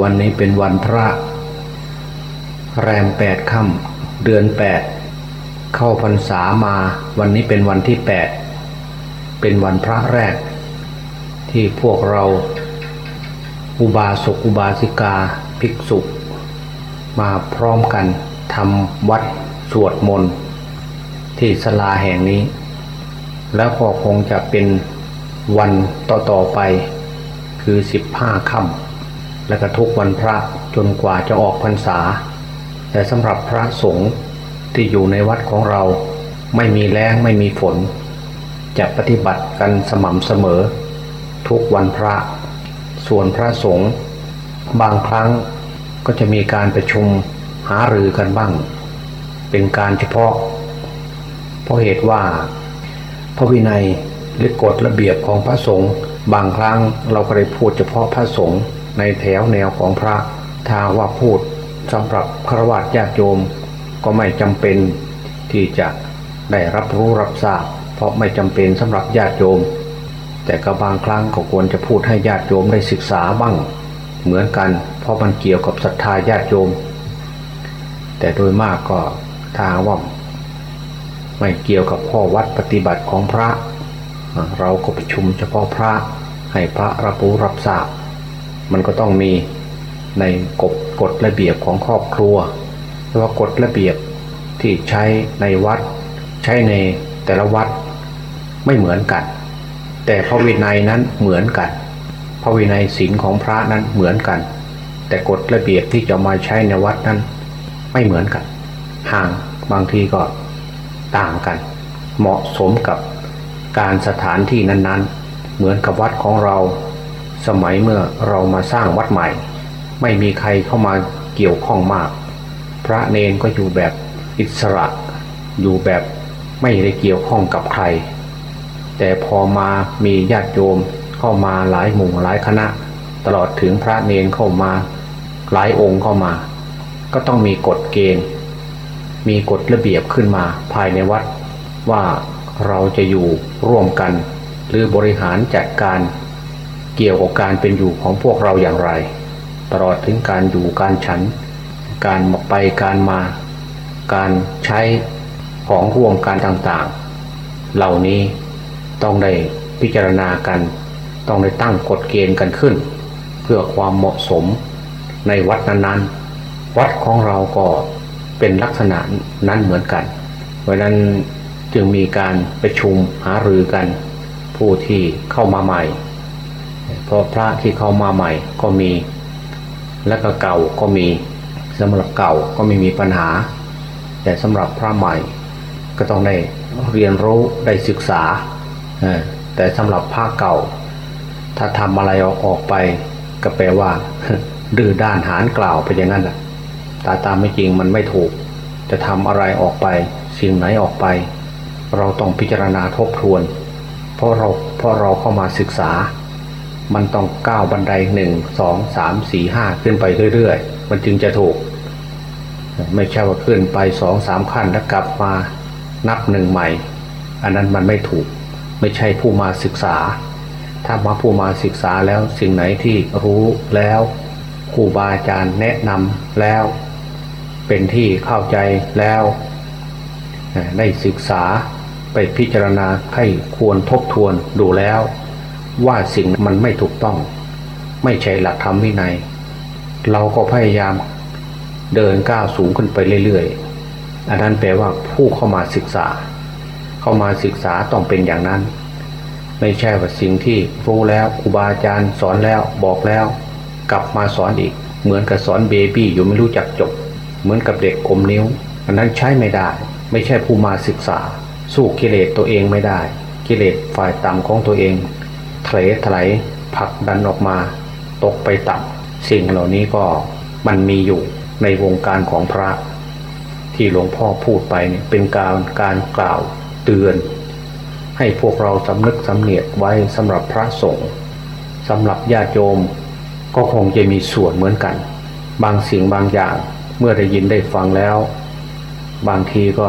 วันนี้เป็นวันพระ แรมแปดค่ำเดือนแปดเข้าพรรษามา วันนี้เป็นวันที่แปดเป็นวันพระแรก ที่พวกเรา อุบาสกอุบาสิกาภิกษุ มาพร้อมกันทำวัดสวดมนต์ที่ศาลาแห่งนี้ แล้วก็คงจะเป็นวันต่อๆไปคือสิบห้าค่ำ และก็ทุกวันพระจนกว่าจะออกพรรษา แต่สำหรับพระสงฆ์ที่อยู่ในวัดของเราไม่มีแรงไม่มีฝน จะปฏิบัติกันสม่ำเสมอ ทุกวันพระ ส่วนพระสงฆ์บางครั้งก็จะมีการประชุมหารือกันบ้าง เป็นการเฉพาะ เพราะเหตุว่า พระวินัยหรือกฎระเบียบของพระสงฆ์บางครั้งเราก็ได้พูดเฉพาะพระสงฆ์ ในแถวแนวของพระถ้าว่าพูดสำหรับฆราวาสญาติโยม ก็ไม่จำเป็นที่จะได้รับรู้รับทราบ เพราะไม่จำเป็นสำหรับญาติโยม แต่ก็บางครั้งก็ควรจะพูดให้ญาติโยมได้ศึกษาบ้าง เหมือนกัน เพราะมันเกี่ยวกับศรัทธาญาติโยม แต่โดยมากก็ทางว่าไม่เกี่ยวกับข้อวัดปฏิบัติของพระ เราก็ประชุมเฉพาะพระให้พระรับรู้รับทราบ มันก็ต้องมีในกฎกฎระเบียบของครอบครัวหรือว่ากฎระเบียบที่ใช้ในวัด ใช้ในแต่ละวัดไม่เหมือนกัน แต่พระวินัยนั้นเหมือนกัน พระวินัยศีลของพระนั้นเหมือนกัน แต่กฎระเบียบที่จะมาใช้ในวัดนั้นไม่เหมือนกัน ห่างบางทีก็ต่างกัน เหมาะสมกับการสถานที่นั้นๆ เหมือนกับวัดของเรา สมัยเมื่อเรามาสร้างวัดใหม่ ไม่มีใครเข้ามาเกี่ยวข้องมาก พระเนนก็อยู่แบบอิสระ อยู่แบบไม่ได้เกี่ยวข้องกับใคร แต่พอมามีญาติโยมเข้ามาหลายหมู่หลายคณะ ตลอดถึงพระเนนเข้ามาหลายองค์เข้ามา ก็ต้องมีกฎเกณฑ์ มีกฎระเบียบขึ้นมาภายในวัดว่าเราจะอยู่ร่วมกัน หรือบริหารจัดการ เกี่ยวกับการเป็นอยู่ของพวกเราอย่างไร ตลอดถึงการอยู่การฉัน การไปการมา การใช้ของร่วมกันต่างๆ เหล่านี้ต้องได้พิจารณากัน ต้องได้ตั้งกฎเกณฑ์กันขึ้น เพื่อความเหมาะสมในวัดนั้นๆ วัดของเราก็เป็นลักษณะนั้นเหมือนกัน เพราะนั้นจึงมีการประชุมหารือกัน ผู้ที่เข้ามาใหม่ พราะพระที่เข้ามาใหม่ก็มี และก็เก่าก็มีสำหรับเก่าก็ไม่มีปัญหา แต่สำหรับพระใหม่ ก็ต้องได้เรียนรู้ได้ศึกษาแต่สำหรับพระเก่า ถ้าทำอะไรออกไปก็แปลว่าดื้อด้านหานกล่าวไปอย่างนั้นแหละตาตามไม่จริงมันไม่ถูก จะทำอะไรออกไป สิ่งไหนออกไป เราต้องพิจารณาทบทวน เพราะเราเพราะเราเข้ามาศึกษา มันต้องก้าวบันไดหนึ่งสองสามสี่ห้าขึ้นไปเรื่อยๆ มันจึงจะถูก ไม่ใช่ว่าขึ้นไปสองสามขั้นแล้วกลับมานับหนึ่งใหม่ อันนั้นมันไม่ถูก ไม่ใช่ผู้มาศึกษา ถ้ามาผู้มาศึกษาแล้วสิ่งไหนที่รู้แล้วครูบาอาจารย์แนะนำแล้ว เป็นที่เข้าใจแล้วได้ศึกษาไปพิจารณาให้ควรทบทวนดูแล้ว ว่าสิ่งมันไม่ถูกต้อง ไม่ใช่หลักธรรมวินัย เราก็พยายามเดินก้าวสูงขึ้นไปเรื่อยๆ อันนั้นแปลว่าผู้เข้ามาศึกษา เข้ามาศึกษาต้องเป็นอย่างนั้น ไม่ใช่ว่าสิ่งที่รู้แล้วครูบาอาจารย์สอนแล้วบอกแล้ว กลับมาสอนอีก เหมือนกับสอนเบบี้อยู่ไม่รู้จักจบ เหมือนกับเด็กกมนิ้ว อันนั้นใช้ไม่ได้ ไม่ใช่ผู้มาศึกษา สู้กิเลสตัวเองไม่ได้ กิเลสฝ่ายต่ำของตัวเอง เทเลถลายผลักดันออกมา ตกไปต่ำสิ่งเหล่านี้ก็มันมีอยู่ในวงการของพระ ที่หลวงพ่อพูดไปเนี่ยเป็นการการกล่าวเตือน ให้พวกเราสำนึกสำเนียกไว้สำหรับพระสงฆ์สำหรับญาติโยม ก็คงจะมีส่วนเหมือนกัน บางสิ่งบางอย่างเมื่อได้ยินได้ฟังแล้ว บางทีก็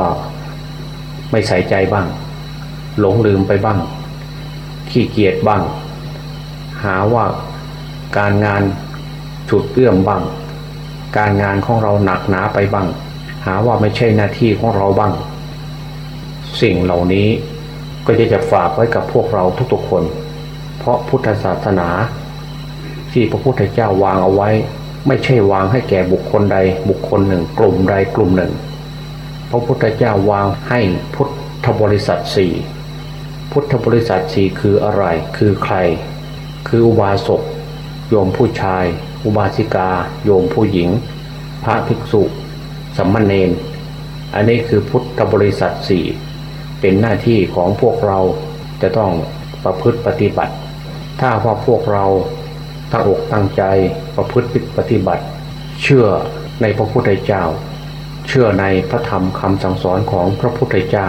ไม่ใส่ใจบ้าง หลงลืมไปบ้าง ขี้เกียจบ้าง หาว่าการงานจุดเอื้อมบ้าง การงานของเราหนักหนาไปบ้าง หาว่าไม่ใช่หน้าที่ของเราบ้าง สิ่งเหล่านี้ก็จะจะฝากไว้กับพวกเราทุกๆคน เพราะพุทธศาสนา ที่พระพุทธเจ้าวางเอาไว้ ไม่ใช่วางให้แก่บุคคลใดบุคคลหนึ่ง กลุ่มใดกลุ่มหนึ่ง พระพุทธเจ้าวางให้พุทธบริษัทสี่ พุทธบริษัทสี่คืออะไร คือใคร คืออุบาสก โยมผู้ชาย อุบาสิกา โยมผู้หญิง พระภิกษุสัมมาเนนอันนี้คือพุทธบริษัทสี่เป็นหน้าที่ของพวกเราจะต้องประพฤติปฏิบัติ ถ้าว่าพวกเราตั้งอกตั้งใจประพฤติปฏิบัติ เชื่อในพระพุทธเจ้า เชื่อในพระธรรมคำสั่งสอนของพระพุทธเจ้า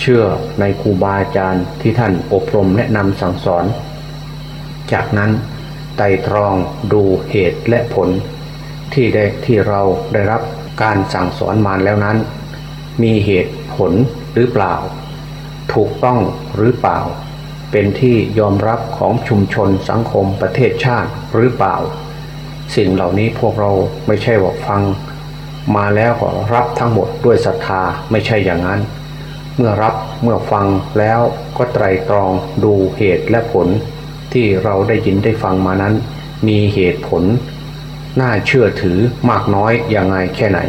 เชื่อในครูบาอาจารย์ที่ท่านอบรมแนะนำสั่งสอน จากนั้นไต่ตรองดูเหตุและผล ที่ได้ที่เราได้รับการสั่งสอนมาแล้วนั้น มีเหตุผลหรือเปล่า ถูกต้องหรือเปล่า เป็นที่ยอมรับของชุมชนสังคมประเทศชาติหรือเปล่า สิ่งเหล่านี้พวกเราไม่ใช่ว่าฟัง มาแล้วก็รับทั้งหมดด้วยศรัทธาไม่ใช่อย่างนั้น เมื่อรับเมื่อฟังแล้วก็ไตรตรองดูเหตุและผล ที่เราได้ยินได้ฟังมานั้น มีเหตุผล น่าเชื่อถือมากน้อยอย่างไงแค่ไหน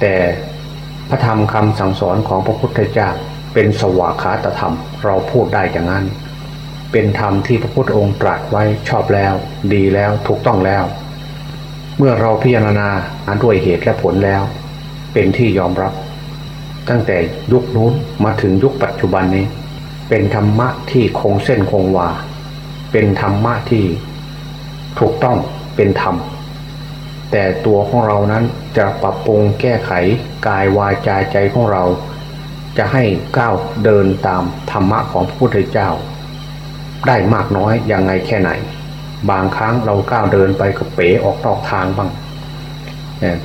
แต่พระธรรมคำสั่งสอนของพระพุทธเจ้าเป็นสวากขาตธรรม เราพูดได้อย่างนั้น เป็นธรรมที่พระพุทธองค์ตรัสไว้ชอบแล้ว ดีแล้วถูกต้องแล้ว เมื่อเราพิจารณาด้วยเหตุและผลแล้ว เป็นที่ยอมรับ ตั้งแต่ยุคนู้นมาถึงยุคปัจจุบันนี้ เป็นธรรมะที่คงเส้นคงวา เป็นธรรมะที่ถูกต้องเป็นธรรม แต่ตัวของเรานั้นจะปรับปรุงแก้ไขกายวาจาใจของเรา จะให้ก้าวเดินตามธรรมะของพระพุทธเจ้า ได้มากน้อยยังไงแค่ไหน บางครั้งเราก้าวเดินไปก็เป๋ออกนอกทางบ้าง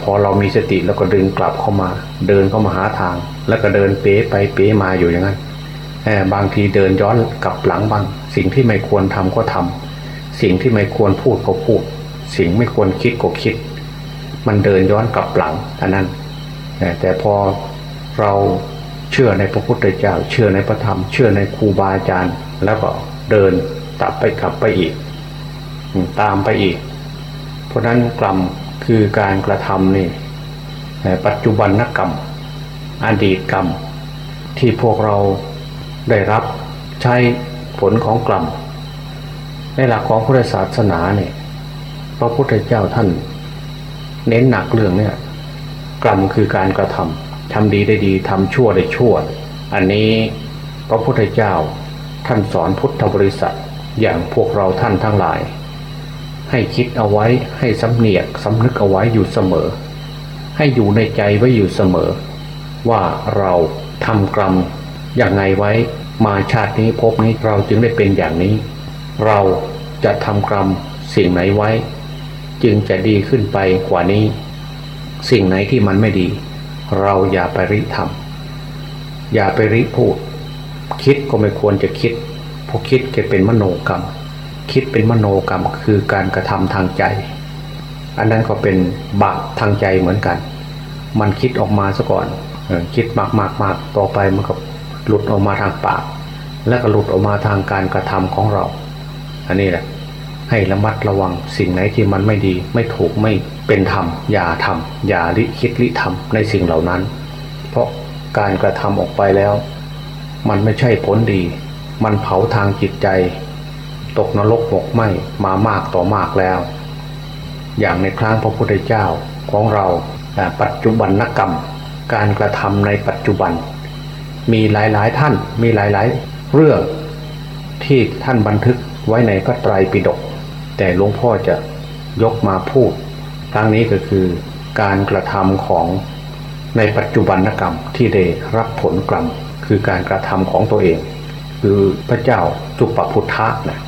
พอเรามีสติแล้วก็ดึงกลับเข้ามา เดินเข้ามาหาทาง แล้วก็เดินเป๋ไปเป๋มาอยู่อย่างนั้นบางทีเดินย้อนกลับหลังบ้าง สิ่งที่ไม่ควรทำก็ทำสิ่งที่ไม่ควรพูดก็พูด สิ่งไม่ควรคิดก็คิด มันเดินย้อนกลับหลังอันนั้นแต่พอเราเชื่อในพระพุทธเจ้า เชื่อในพระธรรม เชื่อในครูบาอาจารย์ แล้วก็เดินตับไปกลับไปอีก ตามไปอีก เพราะนั้นกรรม คือการกระทำนี่ปัจจุบันนกรรม อดีตกรรม ที่พวกเราได้รับใช้ผลของกรรมในหลักของพุทธศาสนาเนี่ยพระพุทธเจ้าท่าน เน้นหนักเรื่องเนี่ยกรรมคือการกระทำทำดีได้ดีทำชั่วได้ชั่ว อันนี้พระพุทธเจ้าท่านสอนพุทธบริษัทอย่างพวกเราท่านทั้งหลาย ให้คิดเอาไว้ให้สำเนียกสำนึกเอาไว้อยู่เสมอ ให้อยู่ในใจไว้อยู่เสมอ ว่าเราทำกรรมอย่างไงไว้มาชาตินี้พบนี้เราจึงได้เป็นอย่างนี้ เราจะทำกรรมสิ่งไหนไว้ จึงจะดีขึ้นไปกว่านี้ สิ่งไหนที่มันไม่ดี เราอย่าไปริทำอย่าไปริพูด คิดก็ไม่ควรจะคิดเพราะคิดจะเป็นมโนกรรม คิดเป็นมโนกรรมคือการกระทำทางใจ อันนั้นก็เป็นบาปทางใจเหมือนกัน มันคิดออกมาซะก่อนคิดมากมากมากต่อไปมันก็หลุดออกมาทางปาก และก็หลุดออกมาทางการกระทำของเรา อันนี้แหละให้ระมัดระวังสิ่งไหนที่มันไม่ดีไม่ถูกไม่เป็นธรรมอย่าทำอย่าลิคิดลิทำในสิ่งเหล่านั้น เพราะการกระทำออกไปแล้ว มันไม่ใช่ผลดี มันเผาทางจิตใจ ตกนรกหมกไหมมามากต่อมากแล้ว อย่างในครั้งพระพุทธเจ้าของเราปัจจุบันนกรรม การกระทำในปัจจุบัน มีหลายๆท่านมีหลายๆ เรื่องที่ท่านบันทึกไว้ในพระไตรปิฎกแต่หลวงพ่อจะยกมาพูดครั้งนี้ก็คือการกระทำของในปัจจุบันกรรมที่ได้รับผลกรรมคือการกระทำของตัวเอง คือพระเจ้าสุปพุทธะนะ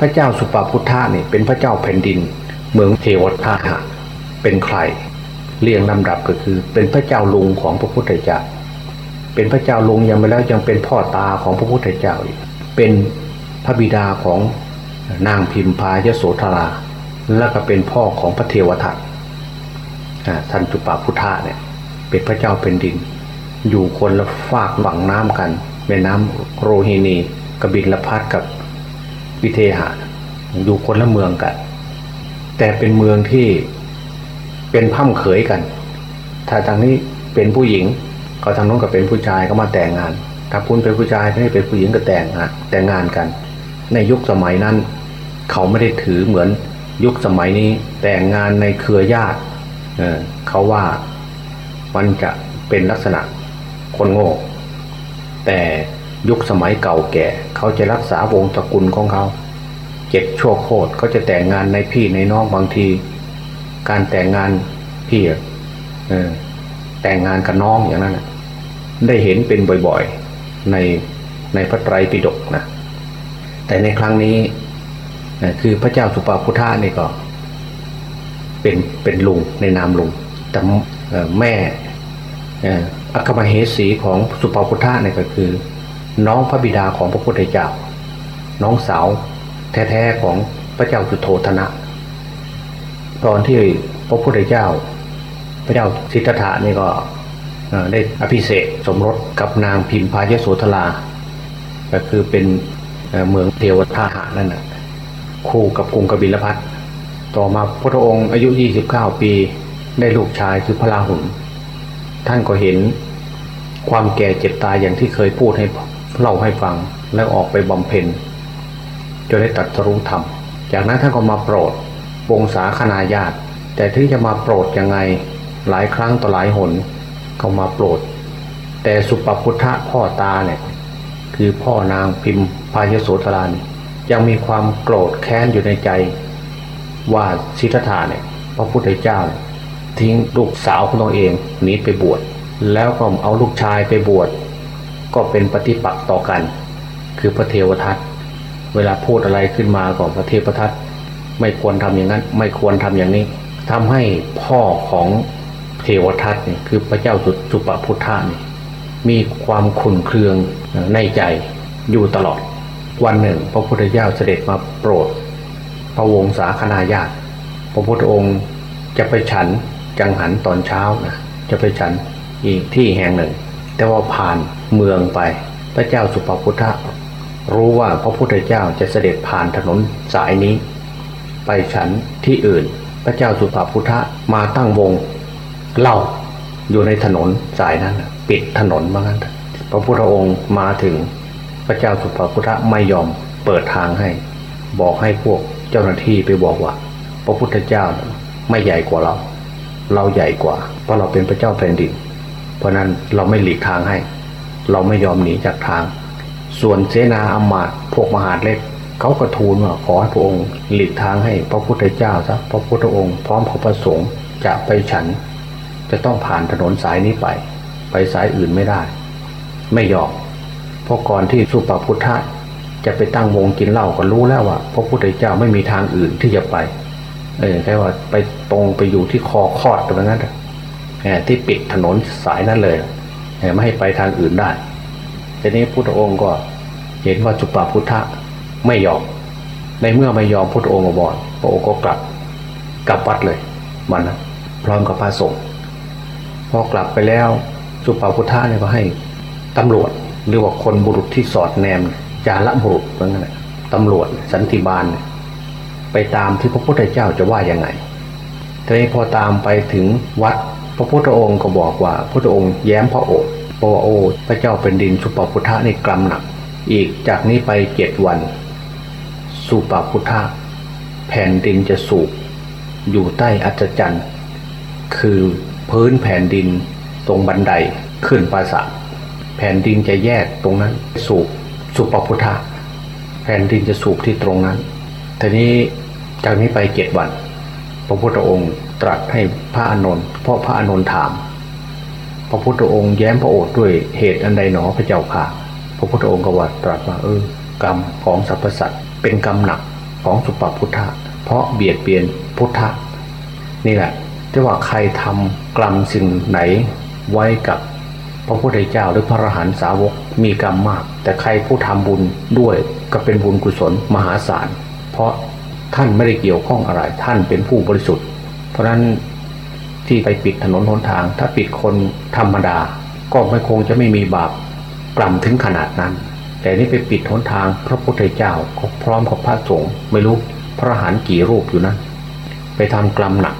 พระเจ้าสุปาพุทธะนี่เป็นพระเจ้าแผ่นดิน เมืองเทวทาหะเป็นใคร เรียงลำดับก็คือเป็นพระเจ้าลุงของพระพุทธเจ้า เป็นพระเจ้าลุงยังไม่แล้วยังเป็นพ่อตาของพระพุทธเจ้าอีกเป็นพระบิดาของนางพิมพายโสธรา แล้วก็เป็นพ่อของพระเทวทัตท่านจุปาพุทธะเนี่ยเป็นพระเจ้าเป็นดิน อยู่คนละฝากหวังน้ำกันแม่น้ำโรฮินีกบินละพัดกับ วิเทหะอยู่คนละเมืองกัน แต่เป็นเมืองที่เป็นพ่ำเขยกัน ถ้าทางนี้เป็นผู้หญิง ก็ทางโน้นก็เป็นผู้ชายก็มาแต่งงาน ถ้าคุณเป็นผู้ชายทางนี้เป็นผู้หญิงก็แต่งงานแต่งงานกัน ในยุคสมัยนั้น เขาไม่ได้ถือเหมือนยุคสมัยนี้แต่งงานในเครือญาติเเขาว่ามันจะเป็นลักษณะคนโง่แต่ ยุคสมัยเก่าแก่ เขาจะรักษาวงตระกูลของเขาเจ็ดชั่วโคตรเขาจะแต่งงานในพี่ในน้องบางที การแต่งงานพี่เออแต่งงานกับน้องอย่างนั้นนะได้เห็นเป็นบ่อยๆในในพระไตรปิฎกนะแต่ในครั้งนี้คือพระเจ้าสุปาพุทธะนี่ก็เป็นเป็นลุงในนามลุงแต่แม่อัคคมเหสีของสุปาพุทธะเนี่ยก็คือ น้องพระบิดาของพระพุทธเจ้า น้องสาวแท้ๆของพระเจ้าสุโธธนะ ตอนที่พระพุทธเจ้า พระเจ้าสิทธัตถะนี่ก็ได้อภิเษกสมรสกับนางพิมพายโสธราก็คือเป็นเมืองเทวทาหานั่นนะคู่กับกรุงกบิลพัทต่อมาพระองค์อายุ 29 ปีได้ลูกชายคือพระราหุลท่านก็เห็นความแก่เจ็บตายอย่างที่เคยพูดให้ เล่าให้ฟังแล้วออกไปบำเพ็ญจนได้ตัดสรู้ธรรม จากนั้นท่านก็มาโปรดวงศาคณาญาติ แต่ที่จะมาโปรดยังไงหลายครั้งต่อหลายหนเขามาโปรด แต่สุปพุทธะพ่อตาเนี่ยคือพ่อนางพิมพายโสธรานยังมีความโกรธแค้นอยู่ในใจ ว่าสิทธัตถะเนี่ยพระพุทธเจ้า ทิ้งลูกสาวของตัวเองหนีไปบวชแล้วก็เอาลูกชายไปบวช ก็เป็นปฏิปักษ์ต่อกัน คือพระเทวทัตเวลาพูดอะไรขึ้นมาก่อนพระเทวทัตไม่ควรทำอย่างนั้น ไม่ควรทำอย่างนี้ทำให้พ่อของเทวทัตเนี่ยคือพระเจ้าสุปพุทธานี่มีความขุนเคืองในใจอยู่ตลอด วันหนึ่ง พระพุทธเจ้าเสด็จมาโปรด พระวงศาคณาญาติพระพุทธองค์จะไปฉันจังหันตอนเช้านะจะไปฉันอีกที่แห่งหนึ่ง แต่ว่าผ่านเมืองไป พระเจ้าสุปพุทธะรู้ว่าพระพุทธเจ้าจะเสด็จผ่านถนนสายนี้ ไปฉันที่อื่น พระเจ้าสุปพุทธะมาตั้งวงเล่าอยู่ในถนนสายนั้น ปิดถนนมางั้นพระพุทธองค์มาถึงพระเจ้าสุปพุทธะไม่ยอมเปิดทางให้ บอกให้พวกเจ้าหน้าที่ไปบอกว่า พระพุทธเจ้าไม่ใหญ่กว่าเรา เราใหญ่กว่า เพราะเราเป็นพระเจ้าแผ่นดิน ราะนั้นเราไม่หลีกทางให้ เราไม่ยอมหนีจากทาง ส่วนเสนาอมาตย์พวกมหาเล็กเขาก็ทูลว่าขอให้พระองค์หลีกทางให้พระพุทธเจ้าซะพระพุทธองค์พร้อมขอประสงค์จะไปฉัน จะต้องผ่านถนนสายนี้ไป ไปสายอื่นไม่ได้ ไม่ยอมเพราะก่อนที่สุปพุทธะจะไปตั้งวงกินเหล้าก็รู้แล้วว่าพระพุทธเจ้าไม่มีทางอื่นที่จะไป เออแค่ว่าไปตรงไปอยู่ที่คอคอดตรงนั้น ที่ปิดถนนสายนั้นเลยไม่ให้ไปทางอื่นได้ทีนี้พุทธองค์ก็เห็นว่าจุปาพุทธะไม่ยอม ในเมื่อไม่ยอมพุทธองค์ก็บอกพระองค์ก็กลับกลับวัดเลยมันนะพร้อมกับพระสงฆ์พอกลับไปแล้วจุปาพุทธะเนี่ยก็ให้ตำรวจหรือว่าคนบุรุษที่สอดแนมจาระบุรุษเหมือนกันตำรวจสันติบาล ไปตามที่พระพุทธเจ้าจะว่ายังไงทีนี้พอตามไปถึงวัด พระพุทธองค์ก็บอกว่าพระพุทธองค์แย้มพระโอษฐ์บอกว่าโอ้พระเจ้าเป็นดินสุปพุทธะในกลัมหนัก อีกจากนี้ไปเจ็ดวัน สุปพุทธะแผ่นดินจะสูบอยู่ใต้อัศจรรย์คือพื้นแผ่นดินตรงบันไดขึ้นปราสาทแผ่นดินจะแยกตรงนั้นสูบสุปพุทธะแผ่นดินจะสูบที่ตรงนั้นทีนี้จากนี้ไปเจ็ดวัน พระพุทธองค์ตรัสให้พระอานนท์เพราะพระอานนท์ถาม พระพุทธองค์แย้มพระโอษฐ์ด้วยเหตุอันใดหนอพระเจ้าค่ะ พระพุทธองค์ก็ว่าตรัสว่าเออกรรมของสรรพสัตว์เป็นกรรมหนักของสุปพุทธะเพราะเบียดเบียนพุทธะนี่แหละที่ว่าใครทำกรรมสิ่งไหนไว้กับพระพุทธเจ้าหรือพระอรหันตสาวกมีกรรมมาก แต่ใครผู้ทำบุญด้วยก็เป็นบุญกุศลมหาศาล เพราะ ท่านไม่ได้เกี่ยวข้องอะไร ท่านเป็นผู้บริสุทธิ์ เพราะฉะนั้นที่ไปปิดถนนหนทาง ถ้าปิดคนธรรมดา ก็ไม่คงจะไม่มีบาปกล่ำถึงขนาดนั้น แต่นี่ไปปิดหนทางพระพุทธเจ้าก็พร้อมกับพระสงฆ์ไม่รู้พระหารกี่รูปอยู่นั้นไปทำกรรมหนัก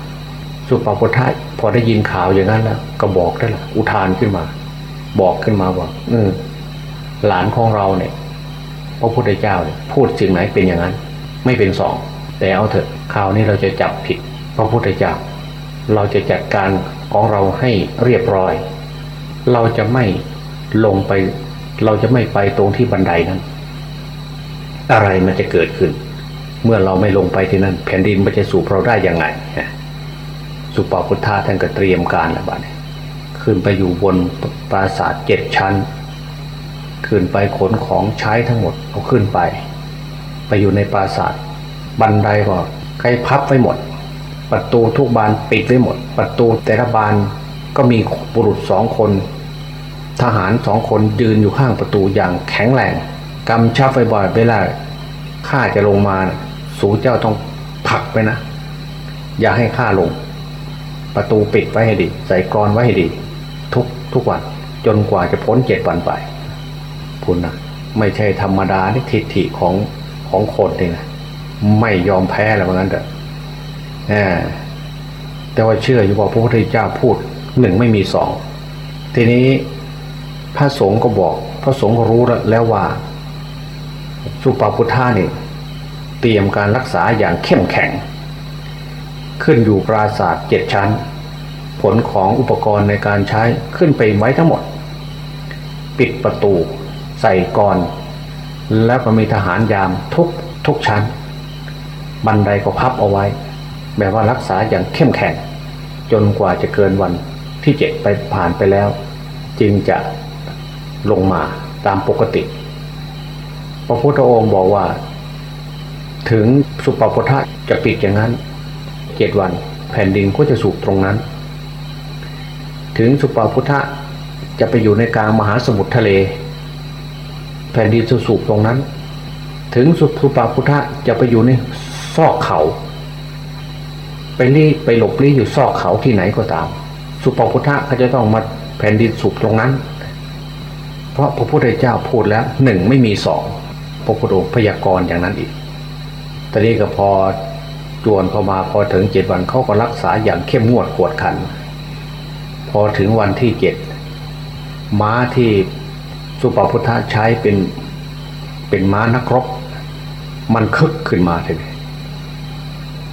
สุปาพุทธะพอได้ยินข่าวอย่างนั้นแล้วก็บอกได้ละอุทานขึ้นมา บอกขึ้นมาว่าเออหลานของเราเนี่ย พระพุทธเจ้าเนี่ยพูดสิ่งไหนเป็นอย่างนั้น ไม่เป็นสอง แต่เอาเถอะคราวนี้เราจะจับผิดพระพุทธเจ้าเราจะจัดการของเราให้เรียบร้อย เราจะไม่ลงไป เราจะไม่ไปตรงที่บันไดนั้น อะไรมันจะเกิดขึ้น เมื่อเราไม่ลงไปที่นั่น แผ่นดินมันจะสูบเราได้ยังไงสุปาพุทธาท่านก็เตรียมการแล้วบ้านขึ้นไปอยู่บนปราสาทเจ็ดชั้น ขึ้นไปขนของใช้ทั้งหมดเอาขึ้นไป ไปอยู่ในปราสาท บันไดก็ใครพับไว้หมด ประตูทุกบานปิดไว้หมด ประตูแต่ละบานก็มีบุรุษสองคน ทหารสองคนยืนอยู่ข้างประตูอย่างแข็งแรงกำชับไว้บ่อยเวลาข้าจะลงมาสูเจ้าต้องผลักไปนะ อย่าให้ข้าลง ประตูปิดไว้ให้ดี ใส่กรอนไว้ให้ดี ทุกทุกวันจนกว่าจะพ้นเจ็ดวันไปพูดนะไม่ใช่ธรรมดานี่ทิฏฐิของของคนเองนะ ไม่ยอมแพ้แล้วเหมือนกันเถอะแหมแต่ว่าเชื่ออยู่ว่าพระพุทธเจ้าพูดหนึ่งไม่มีสองทีนี้พระสงฆ์ก็บอก พระสงฆ์รู้แล้วว่าสุปาพุทธานี่เตรียมการรักษาอย่างเข้มแข็ง ขึ้นอยู่ปราศาสตร์เจ็ดชั้น ผลของอุปกรณ์ในการใช้ขึ้นไปไว้ทั้งหมด ปิดประตู ใส่กร แล้วก็มีทหารยามทุกทุกชั้น บันไดก็พับเอาไว้ แบบว่ารักษาอย่างเข้มแข็ง จนกว่าจะเกินวันที่เจ็ดไปผ่านไปแล้ว จึงจะลงมาตามปกติ พระพุทธองค์บอกว่า ถึงสุปปทะจะปิดอย่างนั้นเจ็ดวันแผ่นดินก็จะสูบตรงนั้น ถึงสุปาพุทธะจะไปอยู่ในกลางมหาสมุทรทะเล แผ่นดินจะสูบตรงนั้น ถึงสุปาพุทธะจะไปอยู่ใน ซอกเขา ไปรีไปหลบลี้อยู่ซอกเขาที่ไหนก็ตาม สุปพุทธะเขาจะต้องมาแผ่นดินสูบตรงนั้น เพราะพระพุทธเจ้าพูดแล้วหนึ่งไม่มีสองพระพุทธองค์พยากรณ์อย่างนั้นอีกตอนนี้ก็พอจวนเข้ามาพอถึงเจ็ดวันเขาก็รักษาอย่างเข้มงวดกวดขัน พอถึงวันที่เจ็ดม้าที่สุปพุทธะใช้เป็นเป็นม้านักรบ มันคึกขึ้นมาเลย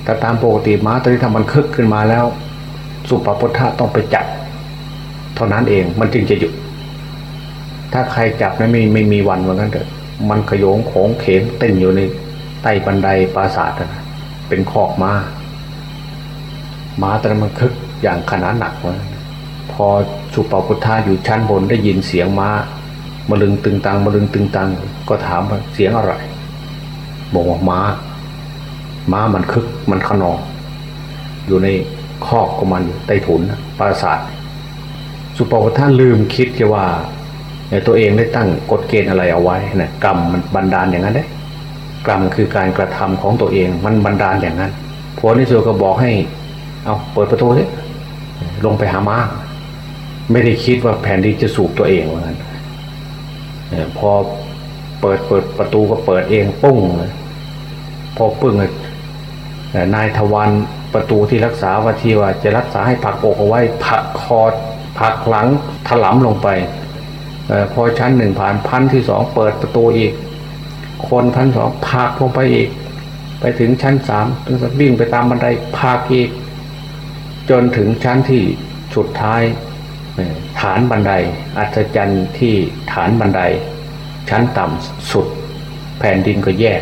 แต่ตามปกติม้าตัวนี้ทำมันคึกขึ้นมาแล้ว สุปพุทธะต้องไปจับ เท่านั้นเองมันจึงจะหยุด ถ้าใครจับนั้นไม่ไม่มีวันเหมือนกันเถอะมันขยงโขงเขมเต้นอยู่ในใต้บันไดปราสาทนะเป็นคอกมา้าม้าตอนมันคึกอย่างขนาดหนักวะพอสุปาพุทธาอยู่ชั้นบนได้ยินเสียงม้ามาลึงตึงตังมาลึงตึงตังก็ถามว่าเสียงอะไรบอกว่าม้า ม้ามันคึกมันขนอง อยู่ในคอกของมันใต้ถุนปราสาทสุปาพุทธาลืมคิดแค่ว่าตัวเองได้ตั้งกฎเกณฑ์อะไรเอาไว้นะกรรมมันบันดาลอย่างนั้นได้กรรมคือการกระทำของตัวเองมันบันดาลอย่างนั้นพวนิสุก็บอกให้ เอาเปิดประตูสิลงไปหาม้าไม่ได้คิดว่าแผนดินจะสูบตัวเองว่างั้นพอเปิดเปิดประตูก็เปิดเองปุ้งเลยพอปึ้ง นายทวันประตูที่รักษาว่าที่ว่าจะรักษาให้ผักอกเอาไว้ผักคอผักหลังถลำลงไปอพอชั้นหนึ่งผ่านพันที่สองเปิดประตูอีก คนพันสองพากลงไปอีก ไปถึงชั้นสามต้องวิ่งไปตามบันไดพากอีก จนถึงชั้นที่สุดท้ายฐานบันได อัศจรรย์ที่ฐานบันได ชั้นต่ำสุด แผ่นดินก็แยก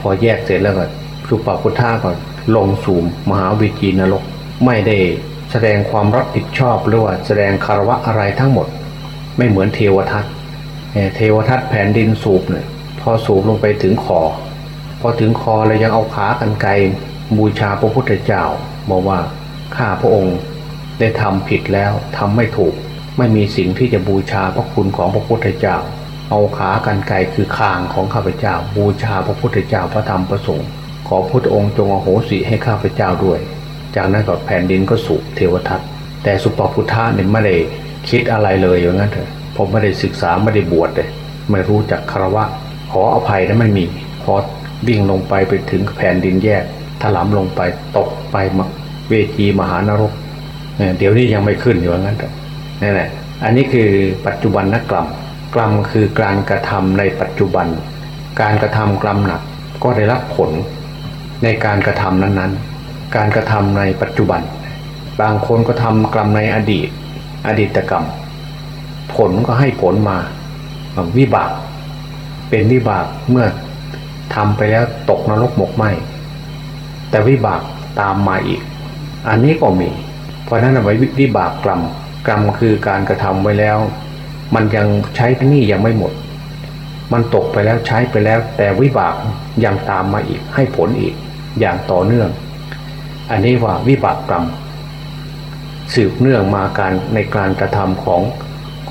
พอแยกเสร็จแล้วก็ สุปาพุทธาก็ลงสู่มหาวิจีนรก ไม่ได้แสดงความรับผิดชอบหรือว่าแสดงคารวะอะไรทั้งหมด ไม่เหมือนเทวทัตเทวทัตแผ่นดินสูบเนี่ยพอสูบลงไปถึงคอพอถึงคอแล้วยังเอาขากันไกบูชาพระพุทธเจ้าบอกว่าข้าพระองค์ได้ทำผิดแล้วทำไม่ถูก ไม่มีสิ่งที่จะบูชาพระคุณของพระพุทธเจ้า เอาขากันไกคือคางของข้าพเจ้า บูชาพระพุทธเจ้าพระธรรมพระสงฆ์ อพุทธองค์จงอโหสิให้ข้าพเจ้าด้วย จากนั้นก็แผ่นดินก็สุเทวทัตแต่สุปพุทธะเนี่ยไม่ได้คิดอะไรเลยอย่างนั้นเถอะผมไม่ได้ศึกษาไม่ได้บวชเลยไม่รู้จักคารวะ ขออภัยนะไม่มีพอวิ่งลงไปไปถึงแผ่นดินแยกถลำลงไปตกไปมาเวทีมหานรกเดี๋ยวนี้ยังไม่ขึ้นอยู่ว่างั้นเถอะนี่แหละอันนี้คือปัจจุบันนักกรรมกรรมคือการกระทำในปัจจุบัน การกระทำกรรมหนักก็ได้รับผล ในการกระทำนั้นๆ การกระทำในปัจจุบัน บางคนก็ทำกรรมในอดีต อดีตกรรม ผลก็ให้ผลมาวิบาก เป็นวิบากเมื่อทำไปแล้วตกนรกหมกไหมแต่วิบากตามมาอีก อันนี้ก็มี เพราะนั้นเอาไว้วิบากกรรมกรรมคือการกระทำไว้แล้ว มันยังใช้หนี่ยังไม่หมด มันตกไปแล้วใช้ไปแล้ว แต่วิบากยังตามมาอีกให้ผลอีก อย่างต่อเนื่อง อันนี้ว่าวิบากกรรม สืบเนื่องมาการในการกระทำของ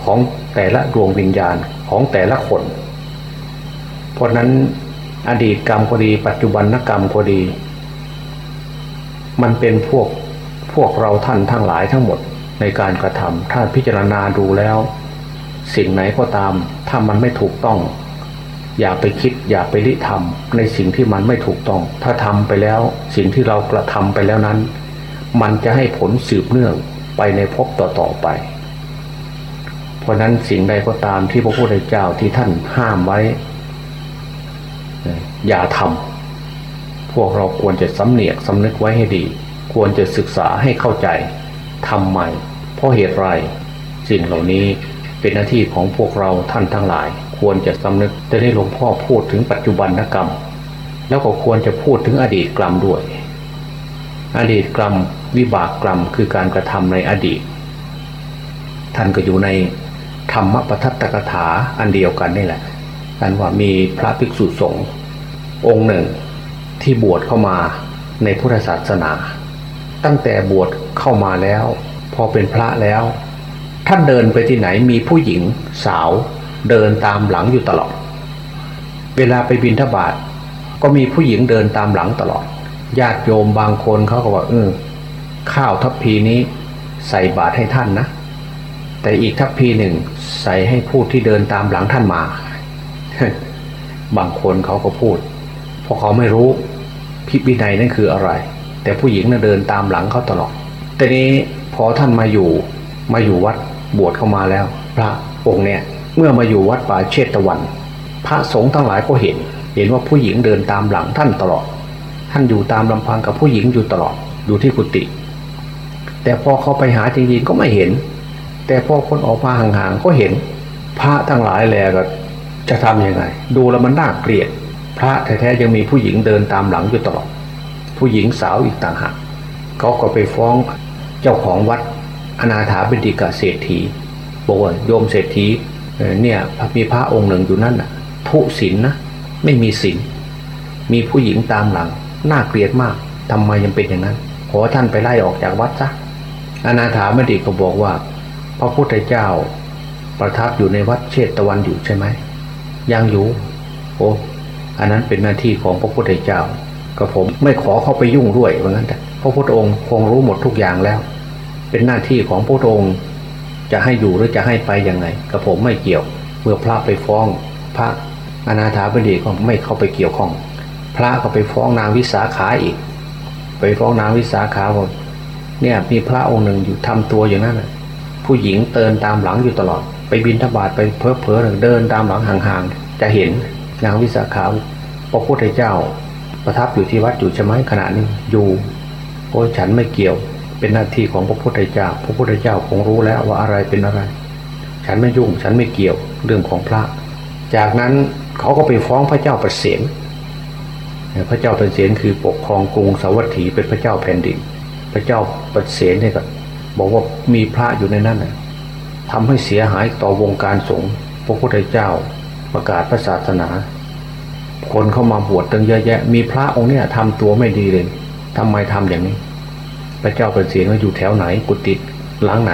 ของแต่ละดวงวิญญาณของแต่ละคน เพราะนั้นอดีตกรรมก็ดี ปัจจุบันกรรมก็ดี มันเป็นพวกพวกเราท่านทั้งหลายทั้งหมดในการกระทำถ้าพิจารณาดูแล้ว สิ่งไหนก็ตาม ถ้ามันไม่ถูกต้อง อย่าไปคิด อย่าไปริทำในสิ่งที่มันไม่ถูกต้อง ถ้าทำไปแล้ว สิ่งที่เรากระทำไปแล้วนั้น มันจะให้ผลสืบเนื่องไปในภพต่อๆไป เพราะนั้นสิ่งใดก็ตามที่พระพุทธเจ้าที่ท่านห้ามไว้ อย่าทำพวกเราควรจะสำเนียกสำนึกไว้ให้ดี ควรจะศึกษาให้เข้าใจทำใหม่ เพราะเหตุไร สิ่งเหล่านี้เป็นหน้าที่ของพวกเราท่านทั้งหลาย ควรจะสำนึกจะได้หลวงพ่อพูดถึงปัจจุบันกรรม แล้วก็ควรจะพูดถึงอดีตกรรมด้วย อดีตกรรมวิบากกรรมคือการกระทำในอดีต ท่านก็อยู่ในธรรมปทัตตกถาอันเดียวกันนี่แหละกันว่ามีพระภิกษุสงฆ์องค์หนึ่งที่บวชเข้ามาในพุทธศาสนา ตั้งแต่บวชเข้ามาแล้ว พอเป็นพระแล้ว ท่านเดินไปที่ไหนมีผู้หญิงสาว เดินตามหลังอยู่ตลอด เวลาไปบินทบาทก็มีผู้หญิงเดินตามหลังตลอด ญาติโยมบางคนเขาก็บอกเออข้าวทัพพีนี้ใส่บาตรให้ท่านนะ แต่อีกทัพพีหนึ่งใส่ให้ผู้ที่เดินตามหลังท่านมา บางคนเขาก็พูด เพราะเขาไม่รู้พิวินัยนั่นคืออะไร แต่ผู้หญิงน่ะเดินตามหลังเขาตลอด แต่นี้พอท่านมาอยู่มาอยู่วัดบวชเข้ามาแล้ว พระองค์เนี่ย เมื่อมาอยู่วัดป่าเชตตะวัน พระสงฆ์ทั้งหลายก็เห็น เห็นว่าผู้หญิงเดินตามหลังท่านตลอด ท่านอยู่ตามลำพังกับผู้หญิงอยู่ตลอดอยู่ที่กุฏิแต่พอเขาไปหาจริงๆก็ไม่เห็น แต่พอคนออกมาห่างๆก็เห็น พระทั้งหลายแลก็จะทำยังไง ดูแล้วมันน่าเกลียด พระแท้ๆยังมีผู้หญิงเดินตามหลังอยู่ตลอด ผู้หญิงสาวอีกต่างหากเขาก็ไปฟ้องเจ้าของวัดอนาถาบิดิกะเศรษฐีบอกว่าโยมเศรษฐี เนี่ยมีพระองค์หนึ่งอยู่นั่นน่ะทุศีลนนะไม่มีศีลมีผู้หญิงตามหลัง น่าเกลียดมากทำไมยังเป็นอย่างนั้น ขอท่านไปไล่ออกจากวัดซะอนาถาบิดิก็บอกว่า พระพุทธเจ้าประทับอยู่ในวัดเชตตะวันอยู่ใช่ไหมยังอยู่ โอ้อันนั้นเป็นหน้าที่ของพระพุทธเจ้ากับผมไม่ขอเข้าไปยุ่งด้วยว่างั้นแต่พระพุทธองค์คงรู้หมดทุกอย่างแล้ว เป็นหน้าที่ของพระองค์ จะให้อยู่หรือจะให้ไปยังไงกับผมไม่เกี่ยว เมื่อพระไปฟ้อง พระอนาถาบดีก็ไม่เข้าไปเกี่ยวข้อง พระก็ไปฟ้องนางวิสาขาอีก ไปฟ้องนางวิสาขาบอกเนี่ยมีพระองค์หนึ่งอยู่ทำตัวอย่างนั้นผู้หญิงเดินตามหลังอยู่ตลอด ไปบินทบาทไปเพ้อเพ้อเดินตามหลังห่างๆจะเห็นนางวิสาขาพระพุทธเจ้า ประทับอยู่ที่วัดอยู่ใช่ไหมขณะนี้อยู่โอ้ฉันไม่เกี่ยว เป็นหน้าที่ของพระพุทธเจ้า พระพุทธเจ้าคงรู้แล้วว่าอะไรเป็นอะไร ฉันไม่ยุ่ง ฉันไม่เกี่ยวเรื่องของพระ จากนั้นเขาก็ไปฟ้องพระเจ้าประเสนพระเจ้าประเสนคือปกครองกรุงสาวัตถีเป็นพระเจ้าแผ่นดิน พระเจ้าประเสนเนี่ยก็บอกว่ามีพระอยู่ในนั้นนะทำให้เสียหายต่อวงการสงฆ์พระพุทธเจ้าประกาศพระศาสนา คนเข้ามาบวชตั้งเยอะแยะ มีพระองค์เนี่ยทำตัวไม่ดีเลยทำไมทำอย่างนี้ พระเจ้าเป็นเสียงว่าอยู่แถวไหนกุฏิหลังไหน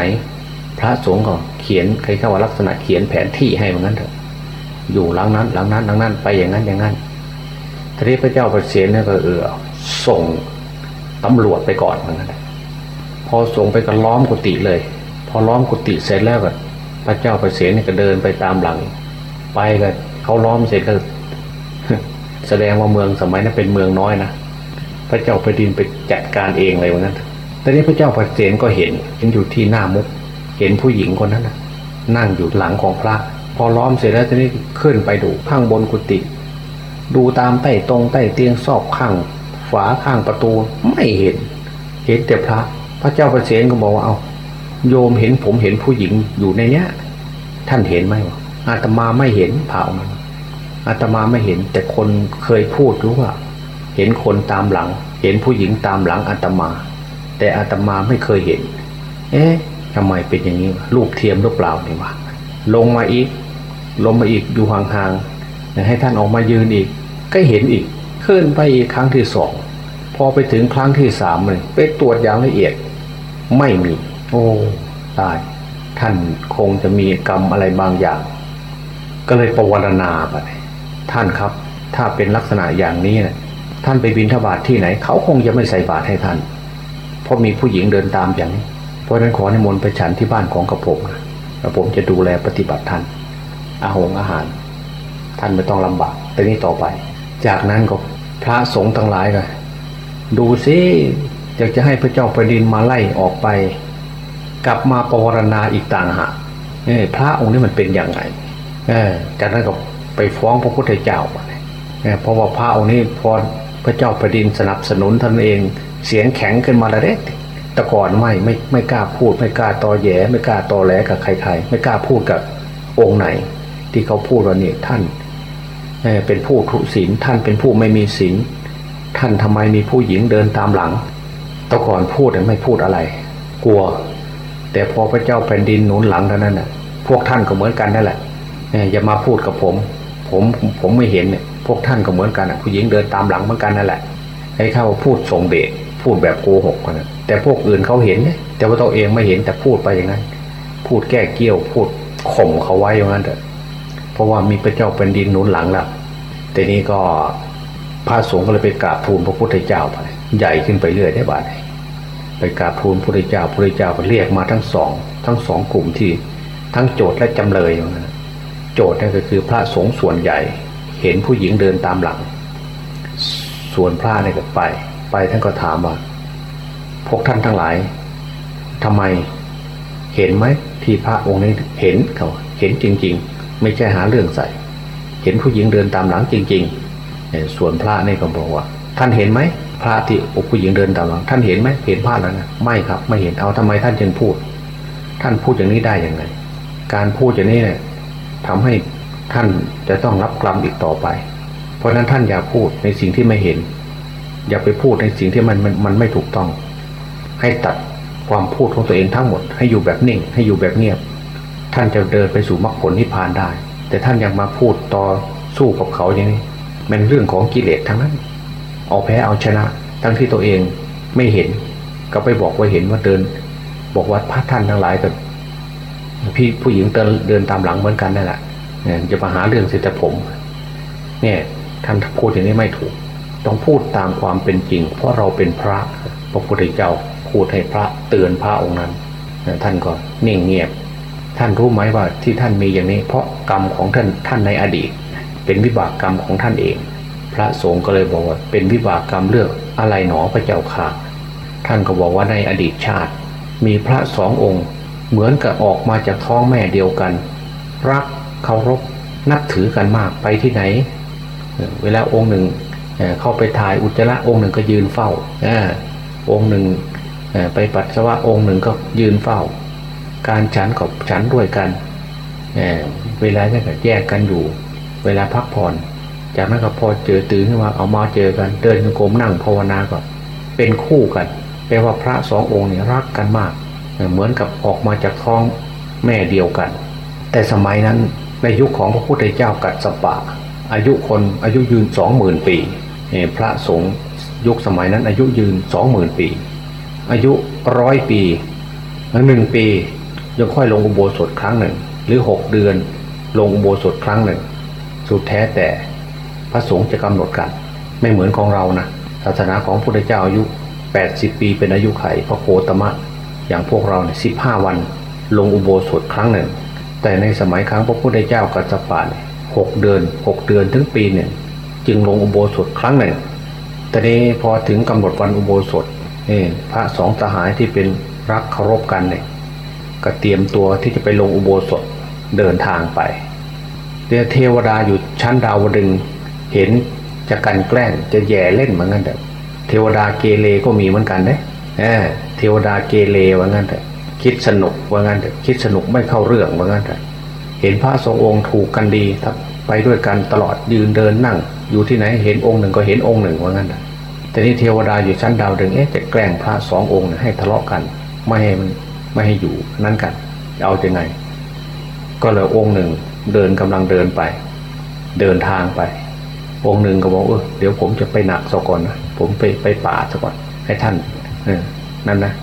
พระสงฆ์ก็เขียนใครเข้าว่าลักษณะเขียนแผนที่ให้เหมือนกันเถอะอยู่หลังนั้นหลังนั้นหลังนั้นไปอย่างนั้นอย่างนั้นทีนี้พระเจ้าประเสนเนี่ยก็เออส่งตำรวจไปก่อนเหมือนกันพอส่งไปก็ล้อมกุฏิเลย พอล้อมกุฏิเสร็จแล้วก็พระเจ้าประเสนเนี่ยก็เดินไปตามหลัง ไปก็เขาล้อมเสร็จก็แสดงว่าเมืองสมัยนั้นเป็นเมืองน้อยนะพระเจ้าแผ่นดินไปจัดการเองเลยว่างั้น ตอนนี้พระเจ้าปเสนก็เห็นเห็นอยู่ที่หน้ามุก เห็นผู้หญิงคนนั้นนะนั่งอยู่หลังของพระ พอล้อมเสร็จแล้วทีนี้ขึ้นไปดูข้างบนกุฏิดูตามใต้ตรงใต้เตียงซอกข้าง ฝาข้างประตูไม่เห็น เห็นแต่พระ พระเจ้าประเสนก็บอกว่าเอาโยมเห็นผมเห็นผู้หญิงอยู่ในเนี้ย ท่านเห็นไหมวะอาตมาไม่เห็นเผามันอาตมาไม่เห็น แต่คนเคยพูดรู้ว่า เห็นคนตามหลัง เห็นผู้หญิงตามหลังอาตมา แต่อาตมาไม่เคยเห็น เอ๊ะทำไมเป็นอย่างนี้วะรูปเทียมหรือเปล่าเนี่ยวะลงมาอีก ลงมาอีกอยู่ห่างๆให้ท่านออกมายืนอีก ก็เห็นอีกขึ้นไปอีกครั้งที่สองพอไปถึงครั้งที่สามเลยไปตรวจอย่างละเอียด ไม่มี โอ้ตาย ท่านคงจะมีกรรมอะไรบางอย่าง ก็เลยประวรณาไปท่านครับ ถ้าเป็นลักษณะอย่างนี้นะท่านไปบินทบาทที่ไหน เขาคงจะไม่ใส่บาตรให้ท่าน เพราะมีผู้หญิงเดินตามอย่างนี้ เพราะฉะนั้นขอให้มนต์ไปฉันที่บ้านของกระผมนะกระผมจะดูแลปฏิบัติท่าน อาหงอาหาร ท่านไม่ต้องลำบากแต่นี้ต่อไป จากนั้นก็พระสงฆ์ทั้งหลายก็ดูซิอยากจะให้พระเจ้าแผ่นดินมาไล่ออกไป กลับมาปวารณาอีกต่างหากเอ้ยพระองค์นี้มันเป็นอย่างไงเออจากนั้นก็ไปฟ้องพระพุทธเจ้าเออเพราะว่าพระองค์นี้พอพระเจ้าแผ่นดินสนับสนุนท่านเอง เสียงแข็งขึ้นมาแล้วเด็กแต่ก่อนไม่ไม่ไม่กล้าพูด ไม่กล้าตอแยไม่กล้าตอแหลกับใครๆ ไม่กล้าพูดกับองค์ไหน ที่เขาพูดว่านี่ท่านเออเป็นผู้ทุศีลท่านเป็นผู้ไม่มีศีลท่านทำไมมีผู้หญิงเดินตามหลังแต่ก่อนพูดไม่พูดอะไร กลัว แต่พอพระเจ้าแผ่นดินหนุนหลังเท่านั้นน่ะพวกท่านก็เหมือนกันนั่นแหละเอ่ออย่ามาพูดกับผม ผมผมไม่เห็นเนี่ยพวกท่านก็เหมือนกันน่ะผู้หญิงเดินตามหลังเหมือนกันนั่นแหละให้เข้าพูดทรงเดช พูดแบบโกหกกันะแต่พวกอื่นเขาเห็นเนี่ยแต่ว่าตัวเองไม่เห็นแต่พูดไปอย่างนั้น พูดแก้เกี้ยวพูดข่มเขาไว้อย่างนั้นเถอะเพราะว่ามีพระเจ้าแผ่นดินหนุนหลังแล้วแต่นี้ก็พระสงฆ์ก็เลยไปกราบทูลพระพุทธเจ้าไปใหญ่ขึ้นไปเรื่อยได้บาดไปกราบทูลพระพุทธเจ้าพระพุทธเจ้าก็เรียกมาทั้งสองทั้งสองกลุ่มที่ทั้งโจทย์และจำเลยอย่างนั้นโจทย์นั่นก็คือพระสงฆ์ส่วนใหญ่ เห็นผู้หญิงเดินตามหลัง ส่วนพระนี่ก็ไป ไปท่านก็ถามว่าพวกท่านทั้งหลายทำไมเห็นไหมที่พระองค์นี้เห็นเขาเห็นจริง ๆ ไม่ใช่หาเรื่องใส่ เห็นผู้หญิงเดินตามหลังจริงๆส่วนพระนี่ก็บอกว่า ท่านเห็นไหมพระที่อกผู้หญิงเดินตามหลัง ท่านเห็นไหมเห็นพระแล้วนะไม่ครับ ไม่เห็นเอาทำไมท่านจึงพูด ท่านพูดอย่างนี้ได้ยังไง การพูดอย่างนี้เนี่ยทำให้ท่านจะต้องรับกรรมอีกต่อไป เพราะฉะนั้นท่านอย่าพูดในสิ่งที่ไม่เห็น อย่าไปพูดในสิ่งที่มันมันมันไม่ถูกต้อง ให้ตัดความพูดของตัวเองทั้งหมด ให้อยู่แบบนิ่ง ให้อยู่แบบเงียบ ท่านจะเดินไปสู่มรรคผลนิพพานได้ แต่ท่านยังมาพูดต่อสู้กับเขาอย่างนี้เป็นเรื่องของกิเลสทั้งนั้น เอาแพ้เอาชนะ ทั้งที่ตัวเองไม่เห็น ก็ไปบอกว่าเห็นว่าเดิน บอกว่าพระท่านทั้งหลายกับพี่ผู้หญิงเดินเดินตามหลังเหมือนกันนั่นแหละเนี่ยจะมาหาเรื่องเสียแต่ผม เนี่ยท่านพูดอย่างนี้ไม่ถูก ต้องพูดตามความเป็นจริง เพราะเราเป็นพระพระพุทธเจ้าพูดให้พระเตือนพระองค์นั้น ท่านก็นิ่งเงียบ ท่านรู้ไหมว่าที่ท่านมีอย่างนี้ เพราะกรรมของท่านท่านในอดีต เป็นวิบากกรรมของท่านเอง พระสงฆ์ก็เลยบอกว่าเป็นวิบากกรรมเรื่องอะไรหนอพระเจ้าค่ะ ท่านก็บอกว่าในอดีตชาติ มีพระสององค์ เหมือนกับออกมาจากท้องแม่เดียวกัน รักเคารพนับถือกันมากไปที่ไหน เวลาองค์หนึ่ง เข้าไปถ่ายอุจจาระองค์หนึ่งก็ยืนเฝ้าองค์หนึ่งไปปัสสาวะองค์หนึ่งก็ยืนเฝ้า การฉันกับฉันด้วยกันเเวลาเนี่ยกแยกกันอยู่ เวลาพักผ่อน จากนั้นก็พอเจอตื่นขึ้นมาเอามาเจอกันเดินโกมนั่งภาวนาก็เป็นคู่กันแปลว่าพระสององค์เนี่ยรักกันมาก เหมือนกับออกมาจากท้องแม่เดียวกัน แต่สมัยนั้นในยุคของพระพุทธเจ้ากัดสปะ อายุคนอายุยืนสองหมื่นปี พระสงฆ์ยุคสมัยนั้นอายุยืนสองหมื่นปี อายุร้อยปีหนึ่งปียังค่อยลงอุโบสถครั้งหนึ่ง หรือหกเดือนลงอุโบสถครั้งหนึ่ง สุดแท้แต่พระสงฆ์จะกำหนดกัน ไม่เหมือนของเรานะศาสนาของพระพุทธเจ้าอายุ 80 ปีเป็นอายุไขพระโคตมะ อย่างพวกเราเนี่ยสิวันลงอุโบสถครั้งหนึ่ง แต่ในสมัยครั้งพระพุทธเจ้ากัสสปะเนี่ยหกเดือนหกเดือนถึงปีหนึ่ง จึงลงอุโบสถครั้งหนึ่งแต่นี้พอถึงกำหนดวันอุโบสถนี่พระสองสหายที่เป็นรักเคารพกันเนี่ยก็เตรียมตัวที่จะไปลงอุโบสถเดินทางไปเดทวดาอยู่ชั้นดาวดึงเห็นจะกันแกล้งจะแย่เล่นเหมือนกันแต่เทวดาเกเรก็มีเหมือนกันนะเออเทวดาเกเรว่างั้นแต่คิดสนุกว่างั้นแต่คิดสนุกไม่เข้าเรื่องว่างั้นแต่เห็นพระสององค์ถูกกันดีทับ ไปด้วยกันตลอดยืนเดินนั่ง อยู่ที่ไหนเห็นองค์หนึ่งก็เห็นองค์หนึ่งว่างั้นแต่แต่นี่เทวดาอยู่ชั้นดาวดึงเอ๊ะจะแกล้งพระสององค์เนี่ยให้ทะเลาะกัน ไม่ให้มันไม่ให้อยู่นั่นกันเอาจะไง ก็เลยองค์หนึ่งเดินกำลังเดินไป เดินทางไป องค์หนึ่งก็บอกเออเดี๋ยวผมจะไปหนักสก่อนนะผมไปไปป่าสก่อนให้ท่านเออนั่นนะ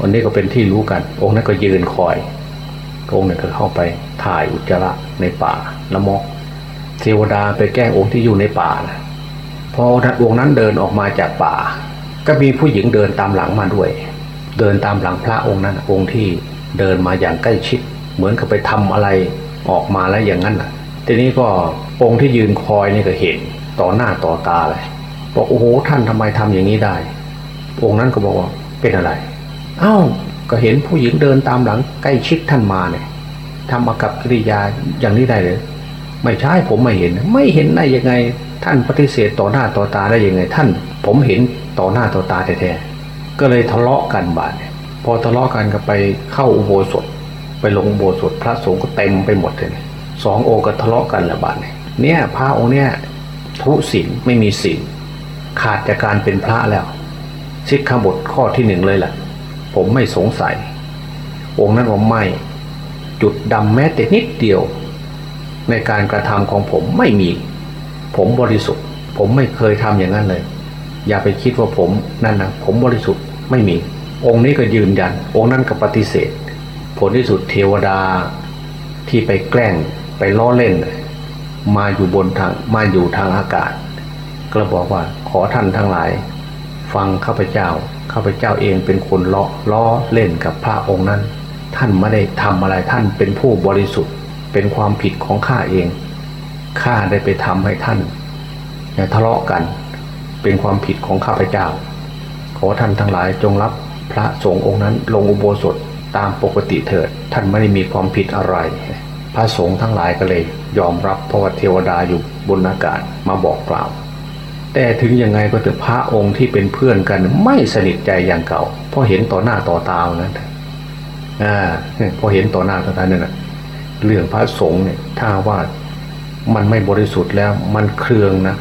วันนี้ก็เป็นที่รู้กัน องค์นั้นก็ยืนคอยองค์หนึ่งก็เข้าไปถ่ายอุจจาระในป่าละมอก เทวดาไปแกล้งองค์ที่อยู่ในป่านะพอองค์นั้นเดินออกมาจากป่า ก็มีผู้หญิงเดินตามหลังมาด้วย เดินตามหลังพระองค์นั้นองค์ที่เดินมาอย่างใกล้ชิด เหมือนกับไปทำอะไรออกมาแล้วอย่างนั้นอะทีนี้ก็องค์ที่ยืนคอยนี่ก็เห็นต่อหน้าต่อตาเลยบอกโอ้โหท่านทำไมทำอย่างนี้ได้ องค์นั้นก็บอกว่าเป็นอะไร เอ้าก็เห็นผู้หญิงเดินตามหลังใกล้ชิดท่านมาเนี่ยทำอากับกิริยาอย่างนี้ได้เลย ไม่ใช่ผมไม่เห็น ไม่เห็นได้ยังไง ท่านปฏิเสธต่อหน้าต่อตาได้ยังไง ท่าน ผมเห็นต่อหน้าต่อตาแท้ๆก็เลยทะเลาะกันบาดพอทะเลาะกันก็ไปเข้าอุโบสถ ไปลงอุโบสถพระสงฆ์ก็เต็มไปหมดเลยสององค์ก็ทะเลาะกันละบาดเนี่ยพระองค์เนี่ยทุศีลไม่มีศีลขาดจากการเป็นพระแล้วสิกขาบทข้อที่หนึ่งเลยแหละผมไม่สงสัย องค์นั้นว่าไม่ จุดดำแม้แต่นิดเดียว ในการกระทำของผมไม่มี ผมบริสุทธิ์ ผมไม่เคยทำอย่างนั้นเลย อย่าไปคิดว่าผมนั่นนะผมบริสุทธิ์ไม่มี องค์นี้ก็ยืนยัน องค์นั้นก็ปฏิเสธ ผลที่สุดเทวดาที่ไปแกล้งไปล้อเล่น มาอยู่บนทางมาอยู่ทางอากาศก็บอกว่าขอท่านทั้งหลาย ฟังข้าพเจ้าข้าพเจ้าเองเป็นคนล้อล้อเล่นกับพระองค์นั้น ท่านไม่ได้ทำอะไรท่านเป็นผู้บริสุทธิ์ เป็นความผิดของข้าเองข้าได้ไปทำให้ท่านทะเลาะกันเป็นความผิดของข้าพเจ้า ขอท่านทั้งหลายจงรับพระสงฆ์องค์นั้นลงอุโบสถตามปกติเถิด ท่านไม่ได้มีความผิดอะไร พระสงฆ์ทั้งหลายก็เลย ยอมรับเพราะว่าเทวดาอยู่บนอากาศมาบอกกล่าว แต่ถึงยังไงก็เถอะพระองค์ที่เป็นเพื่อนกันไม่สนิทใจอย่างเก่าเพราะเห็นต่อหน้าต่อตานั้นอ่าพอเห็นต่อหน้าต่อตาเนี่ยนะ เรื่องพระสงฆ์เนี่ยถ้าว่ามันไม่บริสุทธิ์แล้วมันเครืองนะ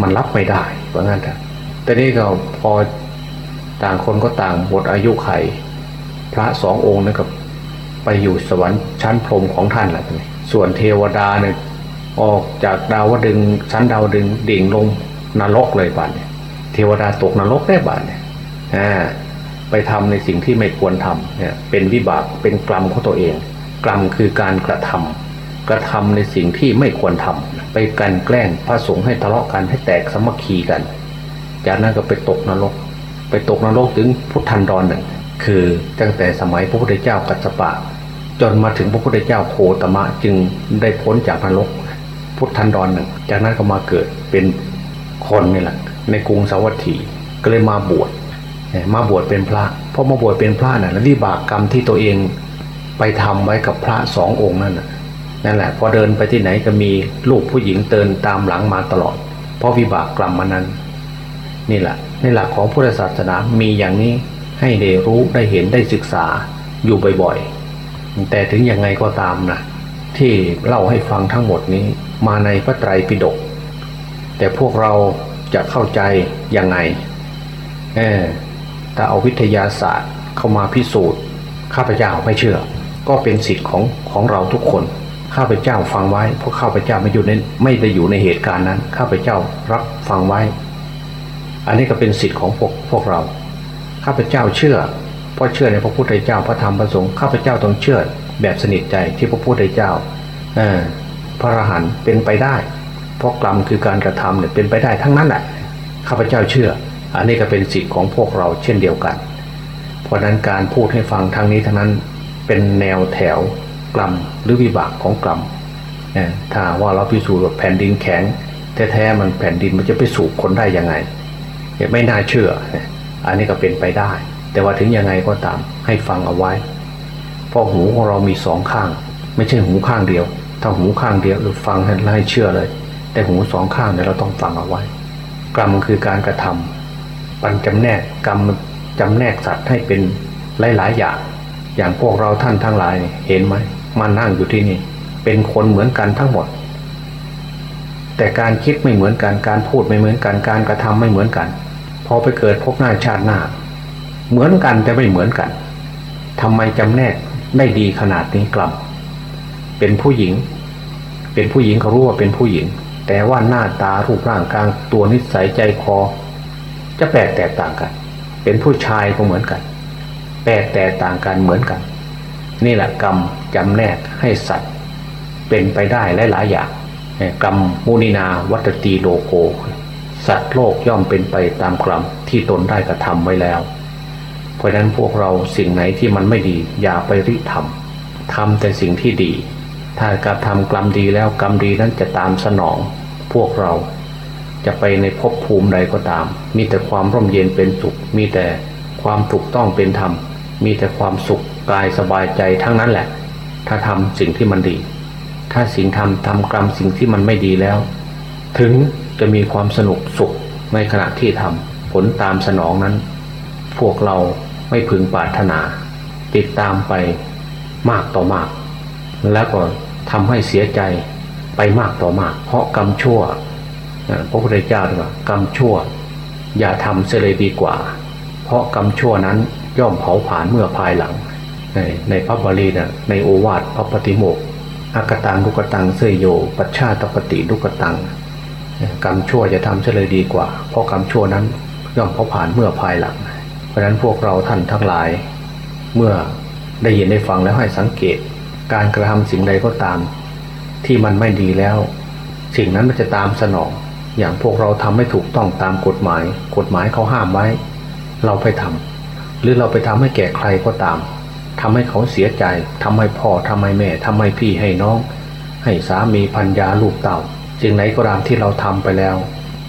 มันรับไม่ได้ว่างั้นเถอะแต่นี่ก็พอต่างคนก็ต่างหมดอายุไข พระสององค์นั่นก็ไปอยู่สวรรค์ชั้นพรมของท่านแหละส่วนเทวดาเนี่ยออกจากดาวดึงชั้นดาวดึงดิ่งลงนรกเลยบาดเนี่ยเทวดาตกนรกได้บาดเนี่ยไปทำในสิ่งที่ไม่ควรทำเนี่ยเป็นวิบากเป็นกรรมของตัวเอง กรรมคือการกระทำกระทำในสิ่งที่ไม่ควรทำไปกันแกล้งพระสงฆ์ให้ทะเลาะกันให้แตกสมัคคีกัน จากนั้นก็ไปตกนรก ไปตกนรกถึงพุทธันดรหนึ่งคือตั้งแต่สมัยพระพุทธเจ้ากัสสปะ จนมาถึงพระพุทธเจ้าโคตมะจึงได้พ้นจากนรก พุทธันดรหนึ่งจากนั้นก็มาเกิดเป็นคนนี่แหละในกรุงสาวัตถีก็เลยมาบวชมาบวชเป็นพระเพราะมาบวชเป็นพระน่ะวิบากกรรมที่ตัวเอง ไปทำไว้กับพระสององค์นั่นน่ะนั่นแหละพอเดินไปที่ไหนก็มีลูกผู้หญิงเดินตามหลังมาตลอด เพราะวิบากกรรมมันนั้น นี่แหละในหลักของพุทธศาสนามีอย่างนี้ให้ได้รู้ได้เห็นได้ศึกษาอยู่บ่อยๆ แต่ถึงยังไงก็ตามนะที่เล่าให้ฟังทั้งหมดนี้มาในพระไตรปิฎกแต่พวกเราจะเข้าใจยังไงเออถ้าเอาวิทยาศาสตร์เข้ามาพิสูจน์ข้าพเจ้าไม่เชื่อ ก็เป็นสิทธิ์ของของเราทุกคน ข้าพเจ้าฟังไว้ เพราะข้าพเจ้าไม่อยู่ในไม่ได้อยู่ในเหตุการณ์นั้น ข้าพเจ้ารับฟังไว้ อันนี้ก็เป็นสิทธิ์ของพวกพวกเรา ข้าพเจ้าเชื่อ เพราะเชื่อในพระพุทธเจ้าพระธรรมพระสงฆ์ข้าพเจ้าต้องเชื่อแบบสนิทใจที่พระพุทธเจ้าอพระอรหันต์เป็นไปได้ เพราะกรรมคือการกระทำเนี่ยเป็นไปได้ทั้งนั้นแหละข้าพเจ้าเชื่อ อันนี้ก็เป็นสิทธิ์ของพวกเราเช่นเดียวกัน เพราะนั้นการพูดให้ฟังทางนี้ทั้งนั้น เป็นแนวแถวกลัมหรือวิบากของกลัมถ้าว่าเราพิสูจน์ว่าแผ่นดินแข็งแท้ๆมันแผ่นดินมันจะไปสูบคนได้ยังไงไม่น่าเชื่อ อันนี้ก็เป็นไปได้ แต่ว่าถึงยังไงก็ตามให้ฟังเอาไว้ เพราะหูของเรามีสองข้าง ไม่ใช่หูข้างเดียว ถ้าหูข้างเดียวหรือฟังให้เชื่อเลย แต่หูสองข้างเนี่ยเราต้องฟังเอาไว้ กรรมคือการกระทำปันจำแนกกรรมจำแนกสัตว์ให้เป็นหลายๆอย่าง อย่างพวกเราท่านทั้งหลายเห็นไหมมานั่งอยู่ที่นี่ เป็นคนเหมือนกันทั้งหมด แต่การคิดไม่เหมือนกันการพูดไม่เหมือนกันการกระทำไม่เหมือนกัน พอไปเกิดพบหน้าชาติหน้า เหมือนกันแต่ไม่เหมือนกันทำไมจำแนกได้ดีขนาดนี้กลับ เป็นผู้หญิง เป็นผู้หญิงเขารู้ว่าเป็นผู้หญิง แต่ว่าหน้าตารูปร่างกลางตัวนิสัยใจคอ จะแปลกแตกต่างกัน เป็นผู้ชายก็เหมือนกัน แปลกแตกต่างกันเหมือนกัน นี่แหละกรรมจำแนกให้สัตว์ เป็นไปได้หลายๆอย่างกรรมมุนินาวัตตีโลโก สัตว์โลกย่อมเป็นไปตามกรรมที่ตนได้กระทำไว้แล้ว เพราะฉะนั้นพวกเราสิ่งไหนที่มันไม่ดี อย่าไปริทำทำแต่สิ่งที่ดี ถ้ากระทำกรรมดีแล้วกรรมดีนั้นจะตามสนอง พวกเราจะไปในภพภูมิใดก็ตาม มีแต่ความร่มเย็นเป็นสุข มีแต่ความถูกต้องเป็นธรรม มีแต่ความสุขกายสบายใจทั้งนั้นแหละ ถ้าทำสิ่งที่มันดี ถ้าสิ่งทำทำกรรมสิ่งที่มันไม่ดีแล้ว ถึงจะมีความสนุกสุขในขณะที่ทำผลตามสนองนั้น พวกเราไม่พึงปรารถนา ติดตามไปมากต่อมาก แล้วก็ทำให้เสียใจไปมากต่อมาก เพราะกรรมชั่วพระพุทธเจ้าว่ากรรมชั่ว อย่าทำเสียเลยดีกว่า เพราะกรรมชั่วนั้น ย่อมเผาผลาญเมื่อภายหลัง ในในพระบาลีนะในโอวาทพระปฏิโมกอากตังลุกตังเสยโย ปัชชาตปฏิลุกตังกรรมชั่วจะทำเสียเลยดีกว่า เพราะกรรมชั่วนั้นย่อมเผาผลาญเมื่อภายหลัง เพราะฉะนั้นพวกเราท่านทั้งหลาย เมื่อได้ยินได้ฟังแล้วให้สังเกต การกระทำสิ่งใดก็ตาม ที่มันไม่ดีแล้ว สิ่งนั้นมันจะตามสนอง อย่างพวกเราทำไม่ถูกต้องตามกฎหมาย กฎหมายเขาห้ามไว้ เราไปทำ หรือเราไปทำให้แก่ใครก็ตามทำให้เขาเสียใจทำให้พ่อทำให้แม่ทำให้พี่ให้น้อง ให้สามีพันยาลูกเต่าสิ่งไหนก็ตามที่เราทำไปแล้ว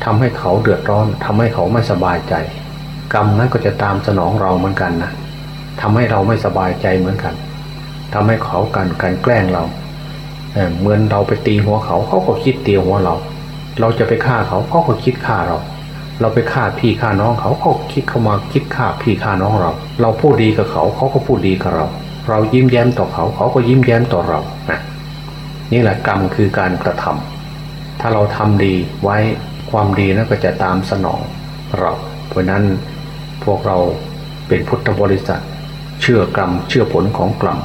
ทำให้เขาเดือดร้อนทำให้เขาไม่สบายใจ กรรมนั้นก็จะตามสนองเราเหมือนกันนะทำให้เราไม่สบายใจเหมือนกันทำให้เขากันการแกล้งเราเหมือนเราไปตีหัวเขาเขาก็คิดตีหัวเรา เราจะไปฆ่าเขาเขาก็คิดฆ่าเรา เราไปฆ่าพี่ฆ่าน้องเขาเขาคิดเข้ามาคิดฆ่าพี่ฆ่าน้องเรา เราพูดดีกับเขาเขาก็พูดดีกับเรา เรายิ้มแย้มต่อเขาเขาก็ยิ้มแย้มต่อเรานะนี่แหละกรรมคือการกระทำถ้าเราทำดีไว้ความดีนั้นก็จะตามสนองเรา เพราะนั้นพวกเราเป็นพุทธบริษัท เชื่อกรรมเชื่อผลของกรรม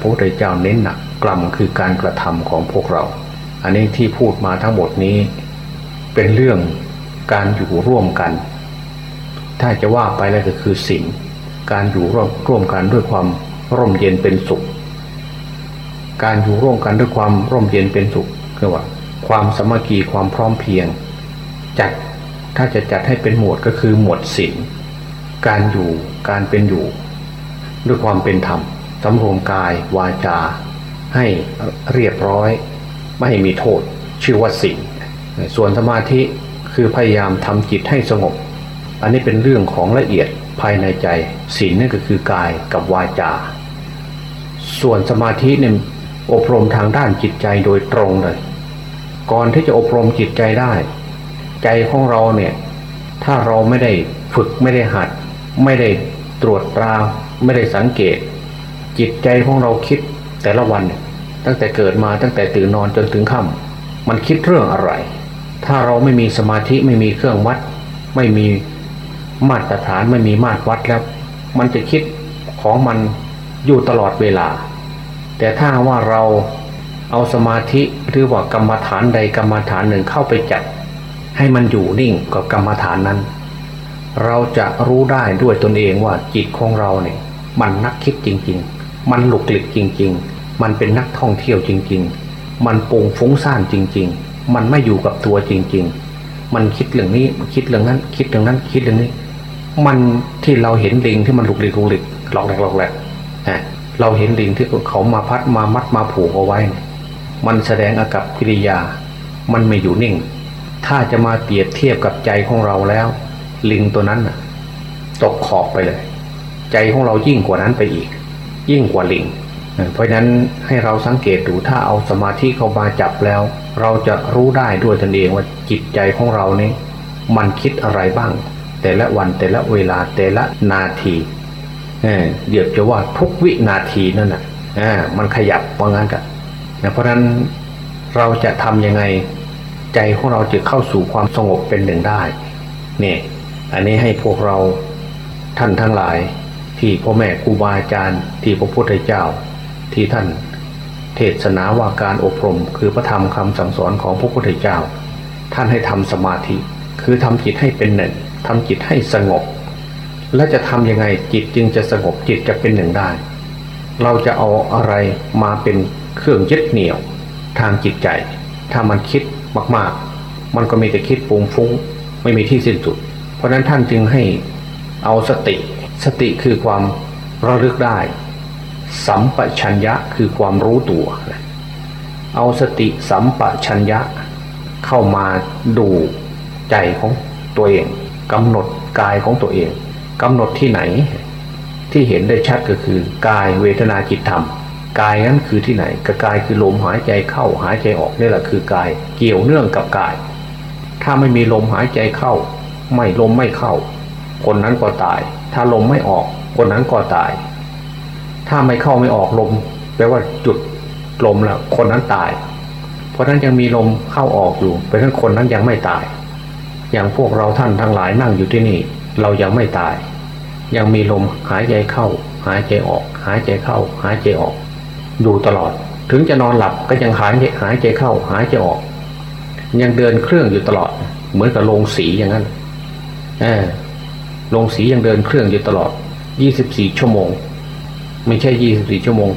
พระพุทธเจ้าเน้นหนักกรรมคือการกระทำของพวกเรา อันนี้ที่พูดมาทั้งหมดนี้ เป็นเรื่อง การอยู่ร่วมกัน ถ้าจะว่าไปแล้วก็คือสิ่งการอยู่ร่วมร่วมกันด้วยความร่มเย็นเป็นสุข การอยู่ร่วมกันด้วยความร่มเย็นเป็นสุขคือว่า ความสมัคคีความพร้อมเพียง จัดถ้าจะจัดให้เป็นหมวดก็คือหมวดศีลการอยู่การเป็นอยู่ ด้วยความเป็นธรรมสำรวมกายวาจา ให้เรียบร้อย ไม่ให้มีโทษชื่อว่าสิ่งส่วนสมาธิ คือพยายามทำจิตให้สงบ อันนี้เป็นเรื่องของละเอียดภายในใจศีลนั่นก็คือกายกับวาจา ส่วนสมาธิเนี่ยอบรมทางด้านจิตใจโดยตรงเลย ก่อนที่จะอบรมจิตใจได้ ใจของเราเนี่ยถ้าเราไม่ได้ฝึกไม่ได้หัด ไม่ได้ตรวจตราไม่ได้สังเกต จิตใจของเราคิดแต่ละวัน ตั้งแต่เกิดมาตั้งแต่ตื่นนอนจนถึงค่ำมันคิดเรื่องอะไร ถ้าเราไม่มีสมาธิไม่มีเครื่องวัด ไม่มีมาตรฐานไม่มีมาตรวัดแล้ว มันจะคิดของมันอยู่ตลอดเวลา แต่ถ้าว่าเราเอาสมาธิหรือว่ากรรมฐานใดกรรมฐานหนึ่งเข้าไปจัด ให้มันอยู่นิ่งกับกรรมฐานนั้น เราจะรู้ได้ด้วยตนเองว่าจิตของเราเนี่ยมันนักคิดจริง ๆ มันหลุกหลิกจริง ๆ มันเป็นนักท่องเที่ยวจริง ๆ มันปรุงฟุ้งซ่านจริง ๆ มันไม่อยู่กับตัวจริง ๆ มันคิดเรื่องนี้คิดเรื่องนั้น คิดเรื่องนั้น คิดเรื่องนี้ มันที่เราเห็นลิงที่มันหลุกหลิกหลุกหลิกหลอกแหลกหลอกแหลกเราเห็นลิงที่เขามาพัดมามัดมาผูกเอาไว้ มันแสดงอากับกิริยา มันไม่อยู่นิ่ง ถ้าจะมาเปรียบเทียบกับใจของเราแล้ว ลิงตัวนั้นตกขอบไปเลย ใจของเรายิ่งกว่านั้นไปอีก ยิ่งกว่าลิง เพราะฉะนั้นให้เราสังเกตดูถ้าเอาสมาธิเข้ามาจับแล้ว เราจะรู้ได้ด้วยตนเองว่าจิตใจของเรานี้มันคิดอะไรบ้าง แต่ละวันแต่ละเวลาแต่ละนาทีเออเดี๋ยวจะว่าทุกวินาทีนั่นน่ะมันขยับว่างั้นกันเพราะฉะนั้นเราจะทำยังไงใจของเราจะเข้าสู่ความสงบเป็นหนึ่งได้เนี่ยอันนี้ให้พวกเราท่านทั้งหลาย ที่พ่อแม่ครูบาอาจารย์ที่พระพุทธเจ้า ที่ท่านเทศนาว่าการอบรม คือพระธรรมคำสั่งสอนของพระพุทธเจ้า ท่านให้ทำสมาธิ คือทำจิตให้เป็นหนึ่งทำจิตให้สงบ และจะทำยังไงจิตจึงจะสงบจิตจะเป็นหนึ่งได้ เราจะเอาอะไรมาเป็นเครื่องยึดเหนี่ยว ทางจิตใจ ถ้ามันคิดมากๆ มันก็มีแต่คิดปุงฟุ้ง ไม่มีที่สิ้นสุด เพราะนั้นท่านจึงให้เอาสติ สติคือความระลึกได้ สัมปชัญญะคือความรู้ตัว เอาสติสัมปชัญญะเข้ามาดูใจของตัวเองกำหนดกายของตัวเองกำหนดที่ไหน ที่เห็นได้ชัดก็คือกายเวทนาจิตธรรม กายนั้นคือที่ไหนก็กายคือลมหายใจเข้าหายใจออกนี่แหละคือกายเกี่ยวเนื่องกับกาย ถ้าไม่มีลมหายใจเข้า ไม่ลมไม่เข้า คนนั้นก็ตาย ถ้าลมไม่ออก คนนั้นก็ตาย ถ้าไม่เข้าไม่ออกลมแปลว่าจุดลมแล้วคนนั้นตาย เพราะนั้นยังมีลมเข้าออกอยู่เพราะนั้นคนนั้นยังไม่ตาย อย่างพวกเราท่านทั้งหลายนั่งอยู่ที่นี่ เรายังไม่ตาย ยังมีลมหายใจเข้า หายใจออก หายใจเข้า หายใจออก อยู่ตลอด ถึงจะนอนหลับก็ยังหายใจหายใจเข้า หายใจออก ยังเดินเครื่องอยู่ตลอด เหมือนกับโรงสีอย่างนั้นเออโรงสียังเดินเครื่องอยู่ตลอด 24 ชั่วโมง ไม่ใช่24ชั่วโมง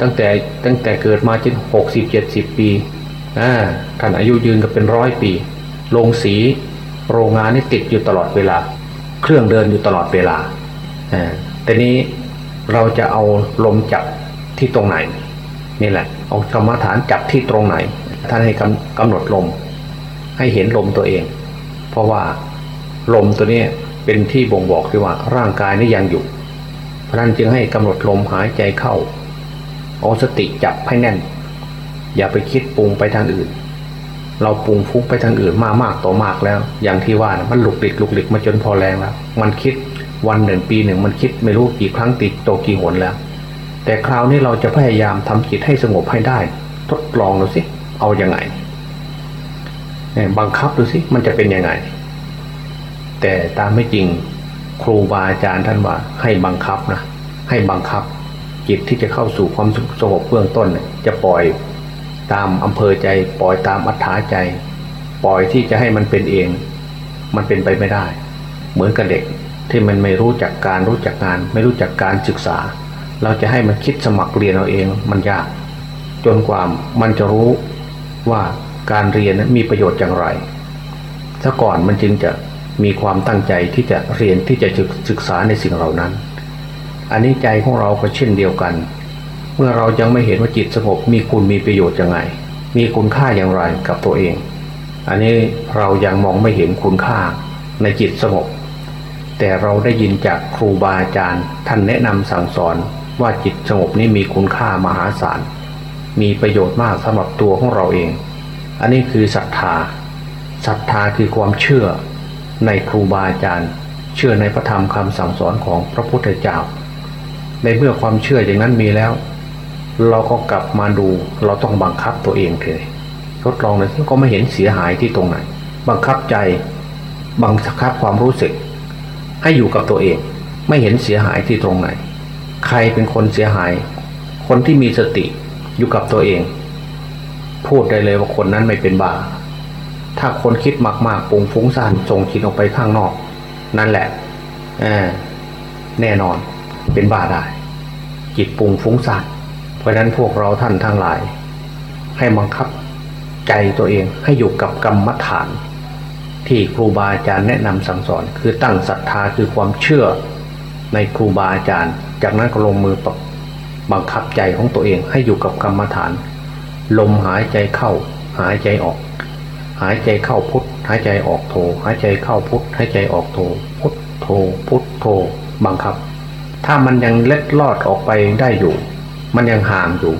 ตั้งแต่ตั้งแต่เกิดมาจนหกสิบเจ็ดสิบปีท่านอายุยืนก็เป็นร้อยปีโรงสีโรงงานนี่ติดอยู่ตลอดเวลา เครื่องเดินอยู่ตลอดเวลาอ่าแต่นี้เราจะเอาลมจับที่ตรงไหนนี่แหละ เอากรรมฐานจับที่ตรงไหน ท่านให้กำกำหนดลม ให้เห็นลมตัวเอง เพราะว่าลมตัวนี้เป็นที่บ่งบอกที่ว่าร่างกายนี่ยังอยู่ เพราะนั้นจึงให้กำหนดลมหายใจเข้าเอาสติจับให้แน่น อย่าไปคิดปรุงไปทางอื่น เราปรุงฟุ้งไปทางอื่นมากมากต่อมากแล้ว อย่างที่ว่านะมันหลุกหลิกหลุกหลิกมาจนพอแรงแล้ว มันคิดวันหนึ่งปีหนึ่งมันคิดไม่รู้กี่ครั้งติดโตกี่หนแล้ว แต่คราวนี้เราจะพยายามทำจิตให้สงบให้ได้ ทดลองดูสิเอาอยัางไงบังคับดูสิมันจะเป็นยังไง แต่ตามไม่จริง ครูบาอาจารย์ท่านว่าให้บังคับนะให้บังคับ จิตที่จะเข้าสู่ความสงบเบื้องต้นจะปล่อยตามอำเภอใจ ปล่อยตามอัธยาใจ ปล่อยที่จะให้มันเป็นเอง มันเป็นไปไม่ได้ เหมือนกับเด็กที่มันไม่รู้จักการรู้จักงาน ไม่รู้จักการศึกษา เราจะให้มันคิดสมัครเรียนเอาเองมันยาก จนกว่ามันจะรู้ว่าการเรียนมีประโยชน์อย่างไรถ้าก่อนมันจึงจะ มีความตั้งใจที่จะเรียนที่จะศึกษาในสิ่งเหล่านั้น อันนี้ใจของเราก็เช่นเดียวกัน เมื่อเรายังไม่เห็นว่าจิตสงบมีคุณมีประโยชน์ยังไง มีคุณค่าอย่างไรกับตัวเอง อันนี้เรายังมองไม่เห็นคุณค่าในจิตสงบ แต่เราได้ยินจากครูบาอาจารย์ท่านแนะนำสั่งสอนว่าจิตสงบนี้มีคุณค่ามหาศาล มีประโยชน์มากสำหรับตัวของเราเอง อันนี้คือศรัทธาศรัทธาคือความเชื่อ ในครูบาอาจารย์ เชื่อในพระธรรมคำสั่งสอนของพระพุทธเจ้า ในเมื่อความเชื่ออย่างนั้นมีแล้ว เราก็กลับมาดูเราต้องบังคับตัวเองเลยทดลองเลยก็ไม่เห็นเสียหายที่ตรงไหน บังคับใจบังคับความรู้สึก ให้อยู่กับตัวเอง ไม่เห็นเสียหายที่ตรงไหน ใครเป็นคนเสียหาย คนที่มีสติอยู่กับตัวเอง พูดได้เลยว่าคนนั้นไม่เป็นบา ถ้าคนคิดมากๆปุงฟุ้งซ่านส่งจิตออกไปข้างนอก นั่นแหละแน่นอนเป็นบาได้ จิตปุงฟุ้งซ่านเพราะนั้นพวกเราท่านทั้งหลาย ให้บังคับใจตัวเองให้อยู่กับกรรมฐาน ที่ครูบาอาจารย์แนะนำสั่งสอน คือตั้งศรัทธาคือความเชื่อในครูบาอาจารย์ จากนั้นก็ลงมือปรับบังคับใจของตัวเองให้อยู่กับกรรมฐาน ลมหายใจเข้าหายใจออก หายใจเข้าพุทหายใจออกโทหายใจเข้าพุทหายใจออกโทพุทโทพุทโทบังคับ ถ้ามันยังเล็ดลอดออกไปได้อยู่ มันยังห่างอยู่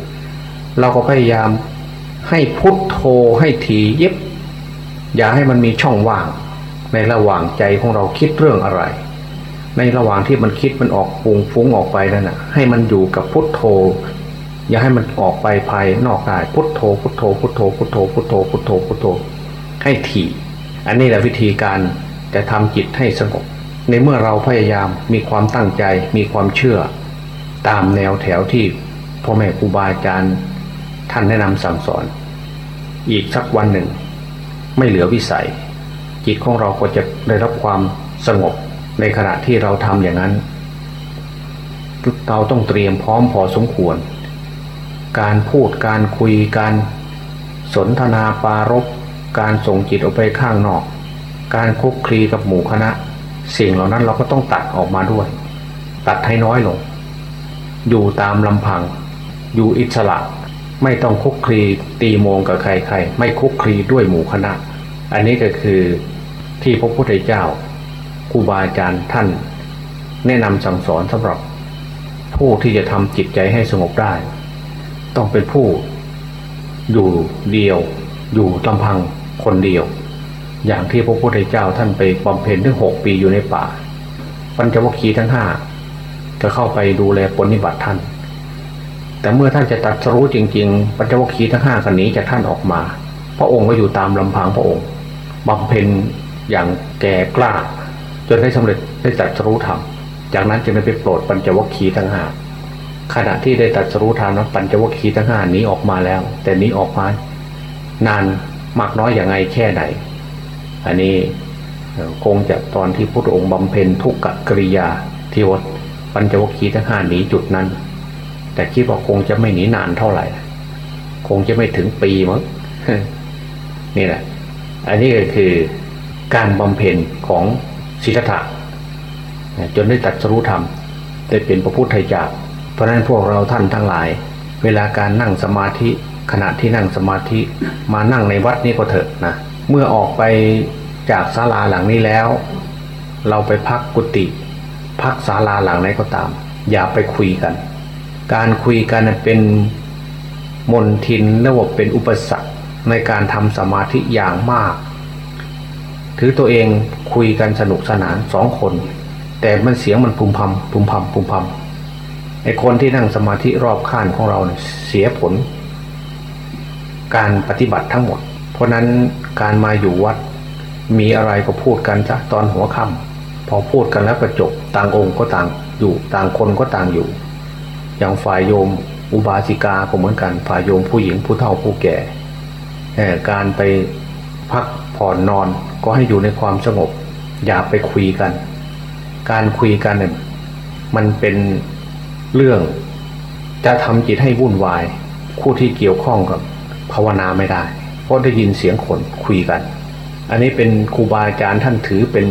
เราก็พยายามให้พุทโทให้ทีเย็บ อย่าให้มันมีช่องว่าง ในระหว่างใจของเราคิดเรื่องอะไร ในระหว่างที่มันคิดมันออกปุงฟุ้งออกไปนั่นน่ะให้มันอยู่กับพุทโธอย่าให้มันออกไปภายนอกได้พุทโธพุทโธพุทโธพุทโธพุทโธพุทโธพุทโธ ให้ถี่ อันนี้แหละวิธีการจะทำจิตให้สงบ ในเมื่อเราพยายามมีความตั้งใจมีความเชื่อ ตามแนวแถวที่พ่อแม่ครูบาอาจารย์ท่านแนะนำสั่งสอน อีกสักวันหนึ่ง ไม่เหลือวิสัย จิตของเราก็จะได้รับความสงบในขณะที่เราทำอย่างนั้น เราต้องเตรียมพร้อมพอสมควร การพูดการคุยการสนทนาปารก การส่งจิตออกไปข้างนอก การคุกคลีกับหมู่คณะ สิ่งเหล่านั้นเราก็ต้องตัดออกมาด้วย ตัดให้น้อยลง อยู่ตามลำพัง อยู่อิสระ ไม่ต้องคุกคลีตีโมงกับใครๆ ไม่คุกคลีด้วยหมู่คณะ อันนี้ก็คือที่พระพุทธเจ้าครูบาอาจารย์ท่าน แนะนำสั่งสอนสำหรับ ผู้ที่จะทำจิตใจให้สงบได้ ต้องเป็นผู้ อยู่เดียว อยู่ลำพัง คนเดียว อย่างที่พระพุทธเจ้าท่านไปบำเพ็ญถึงหกปีอยู่ในป่า ปัญจวัคคีย์ทั้งห้าจะเข้าไปดูแลปฏิบัติท่าน แต่เมื่อท่านจะตัดสู้จริง ๆ ปัญจวัคคีย์ทั้งห้ากันนี้จากท่านออกมา พระองค์ก็อยู่ตามลำพังพระองค์บำเพ็ญอย่างแก่กล้า จนได้สำเร็จได้ตัดสู้ธรรมจากนั้นจึงได้ไปโปรดปัญจวัคคีย์ทั้งห้าขณะที่ได้ตัดสู้ธรรมนั้นปัญจวัคคีย์ทั้งห้านี้ออกมาแล้ว แต่นี้ออกมานาน มากน้อยอย่างไงแค่ไหน อันนี้คงจะตอนที่พระองค์บำเพ็ญทุกขกริยาที่วัดปัญจวัคคีย์ทั้งห้าหนีจุดนั้น แต่คิดว่าคงจะไม่หนีนานเท่าไหร่ คงจะไม่ถึงปีมั้งนี่แหละ อันนี้ก็คือการบำเพ็ญของศิลธะจนได้ตัดสรู้ธรรมได้เป็นพระพุทธเจ้าเพราะนั้นพวกเราท่านทั้งหลาย เวลาการนั่งสมาธิ ขณะที่นั่งสมาธิมานั่งในวัดนี้ก็เถอะนะเมื่อออกไปจากศาลาหลังนี้แล้ว เราไปพักกุฏิพักศาลาหลังไหนก็ตาม อย่าไปคุยกัน การคุยกันเป็นมนทินและว่าเป็นอุปสรรคในการทำสมาธิอย่างมาก ถือตัวเองคุยกันสนุกสนานสองคน แต่มันเสียงมันพุมพำพุมพำพุมพำไอคนที่นั่งสมาธิรอบข้างของเราเนี่ยเสียผล การปฏิบัติทั้งหมด เพราะนั้นการมาอยู่วัด มีอะไรก็พูดกันจ้ะตอนหัวค่ำพอพูดกันแล้วก็จบต่างองค์ก็ต่างอยู่ต่างคนก็ต่างอยู่ อย่างฝ่ายโยมอุบาสิกาก็เหมือนกันฝ่ายโยมผู้หญิงผู้เฒ่าผู้แก่การไปพักผ่อนนอนก็ให้อยู่ในความสงบ อย่าไปคุยกัน การคุยกันเนี่ยมันเป็นเรื่องจะทำจิตให้วุ่นวาย คู่ที่เกี่ยวข้องกับ ภาวนาไม่ได้เพราะได้ยินเสียงคนคุยกัน อันนี้เป็นครูบาอาจารย์ท่านถือเป็น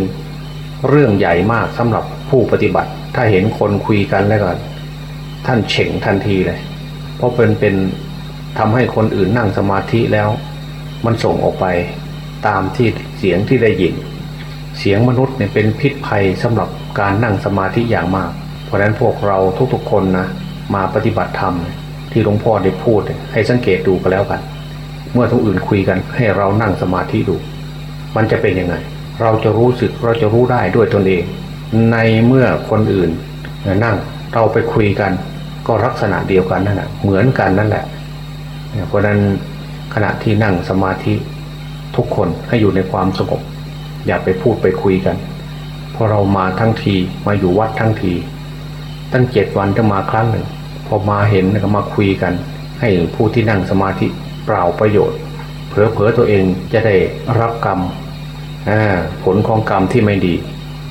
เรื่องใหญ่มากสำหรับผู้ปฏิบัติ ถ้าเห็นคนคุยกันแล้วก็ท่านเฉ่งทันทีเลย เพราะเป็นเป็นทำให้คนอื่นนั่งสมาธิแล้ว มันส่งออกไปตามที่เสียงที่ได้ยิน เสียงมนุษย์เนี่ยเป็นพิษภัยสำหรับการนั่งสมาธิอย่างมาก เพราะฉะนั้นพวกเราทุกๆคนนะมาปฏิบัติธรรม ที่หลวงพ่อได้พูด ให้สังเกตดูก็แล้วกัน เมื่อทุกอื่นคุยกันให้เรานั่งสมาธิดู มันจะเป็นยังไง เราจะรู้สึกเราจะรู้ได้ด้วยตนเอง ในเมื่อคนอื่นนั่งเราไปคุยกัน ก็ลักษณะเดียวกันนั่นแหละเหมือนกันนั่นแหละเพราะนั้นขณะที่นั่งสมาธิทุกคนให้อยู่ในความสงบอย่าไปพูดไปคุยกันพอเรามาทั้งทีมาอยู่วัดทั้งที ตั้งเจ็ดวันจะมาครั้งหนึ่ง พอมาเห็นก็มาคุยกัน ให้ผู้ที่นั่งสมาธิเปล่าประโยชน์ เผลอๆตัวเองจะได้รับกรรมผลของกรรมที่ไม่ดี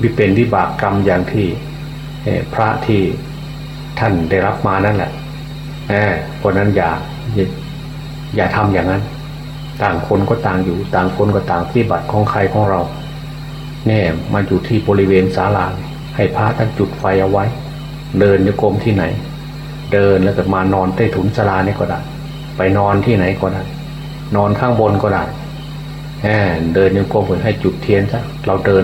วิเป็นวิบากกรรมอย่างที่พระที่ท่านได้รับมานั่นแหละเพราะนั้นอย่าอย่าทำอย่างนั้น ต่างคนก็ต่างอยู่ต่างคนก็ต่างปฏิบัติของใครของเราแน่มาอยู่ที่บริเวณศาลาให้พระท่านจุดไฟเอาไว้ เดินโยกรมที่ไหน เดินแล้วก็มานอนใต้ถุนศาลานี่ก็ได้ ไปนอนที่ไหนก็ได้ นอนข้างบนก็ได้แหมเดินโยกรมให้จุดเทียนซะเราเดิน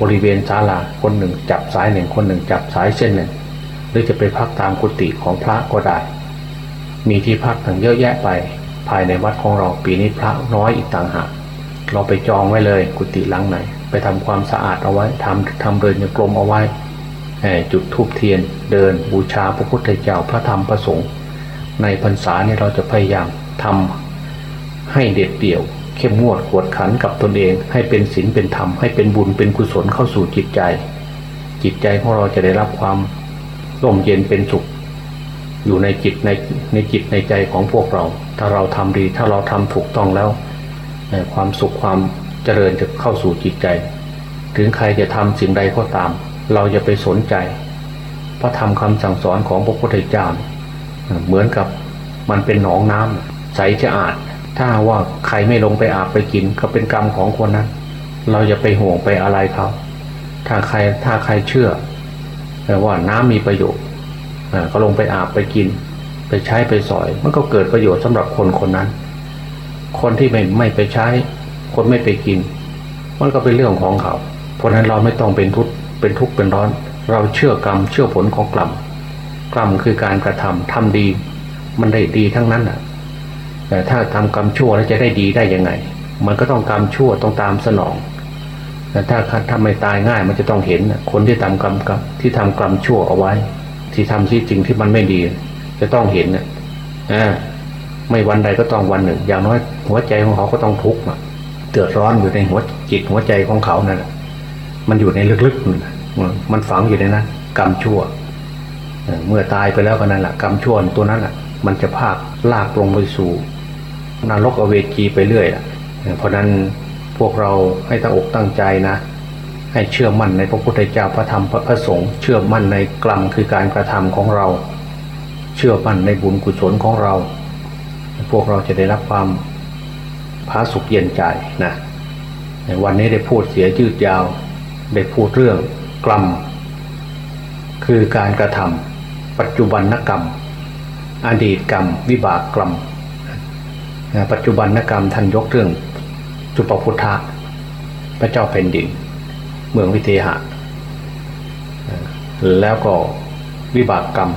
บริเวณศาลาคนหนึ่งจับสายหนึ่งคนหนึ่งจับสายเส้นหนึ่งหรือจะไปพักตามกุฏิของพระก็ได้ มีที่พักทั้งเยอะแยะไป ภายในวัดของเราปีนี้พระน้อยอีกต่างหากเราไปจองไว้เลยกุฏิหลังไหน ไปทำความสะอาดเอาไว้ทำทำเดินโยกรมเอาไว้ จุดธูปเทียนเดินบูชาพระพุทธเจ้าพระธรรมพระสงฆ์ในพรรษาเนี่ยเราจะพยายามทำให้เด็ดเดี่ยว เข้มงวดขวดขันกับตนเอง ให้เป็นศีลเป็นธรรมให้เป็นบุญเป็นกุศลเข้าสู่จิตใจ จิตใจของเราจะได้รับความร่มเย็นเป็นสุข อยู่ในจิตในในจิตในใจของพวกเรา ถ้าเราทำดีถ้าเราทำถูกต้องแล้ว ความสุขความเจริญจะเข้าสู่จิตใจ ถึงใครจะทำสิ่งใดก็ตาม เราจะไปสนใจ พระธรรมคำสั่งสอนของพระพุทธเจ้าเอ่อเหมือนกับมันเป็นหนองน้ำใสจะอาด ถ้าว่าใครไม่ลงไปอาบไปกินก็เป็นกรรมของคนนั้น เราจะไปห่วงไปอะไรเขาถ้าใครถ้าใครเชื่อแต่ว่าน้ำมีประโยชน์อ่าก็ลงไปอาบไปกิน ไปใช้ไปสอย มันก็เกิดประโยชน์สำหรับคนคนนั้น คนที่ไม่ไม่ไปใช้ คนไม่ไปกิน มันก็เป็นเรื่องของเขา เพราะฉะนั้นเราไม่ต้องเป็นทุกข์ เป็นทุกข์เป็นร้อน เราเชื่อกรรมเชื่อผลของกรรมกรรมคือการกระทำทำดี มันได้ดีทั้งนั้นอะแต่ถ้าทำกรรมชั่วแล้วจะได้ดีได้ยังไง มันก็ต้องกรรมชั่วต้องตามสนองแต่ถ้าถ้าไม่ตายง่ายมันจะต้องเห็นคนที่ทำกรรมกรรมที่ทำกรรมชั่วเอาไว้ ที่ทำที่จริงที่มันไม่ดี จะต้องเห็นนะอ่าไม่วันใดก็ต้องวันหนึ่ง อย่างน้อยหัวใจของเขาก็ต้องทุกข์เดือดร้อนอยู่ในหัวจิตหัวใจของเขานั่นน่ะมันอยู่ในลึกๆนั่นน่ะ มันฝังอยู่ในนั้นกรรมชั่วเมื่อตายไปแล้วก็นั่นแหละกรรมชั่วตัวนั้นแหละมันจะพากลากลงไปสู่นรกอเวจีไปเรื่อยล่ะเพราะนั้นพวกเราให้ตั้งอกตั้งใจนะ ให้เชื่อมั่นในพระพุทธเจ้าพระธรรมพระสงฆ์เชื่อมั่นในกรรมคือการกระทำของเรา เชื่อมั่นในบุญกุศลของเรา พวกเราจะได้รับความผาสุกเย็นใจนะในวันนี้ได้พูดเสียยืดยาว ได้พูดเรื่อง กรรม คือการกระทำปัจจุบันนกรรม อดีตกรรม วิบากกรรม ปัจจุบันนกรรมท่านยกเรื่องจุปพุทธะพระเจ้าแผ่นดิน เมืองวิเทหะ แล้วก็วิบากกรรม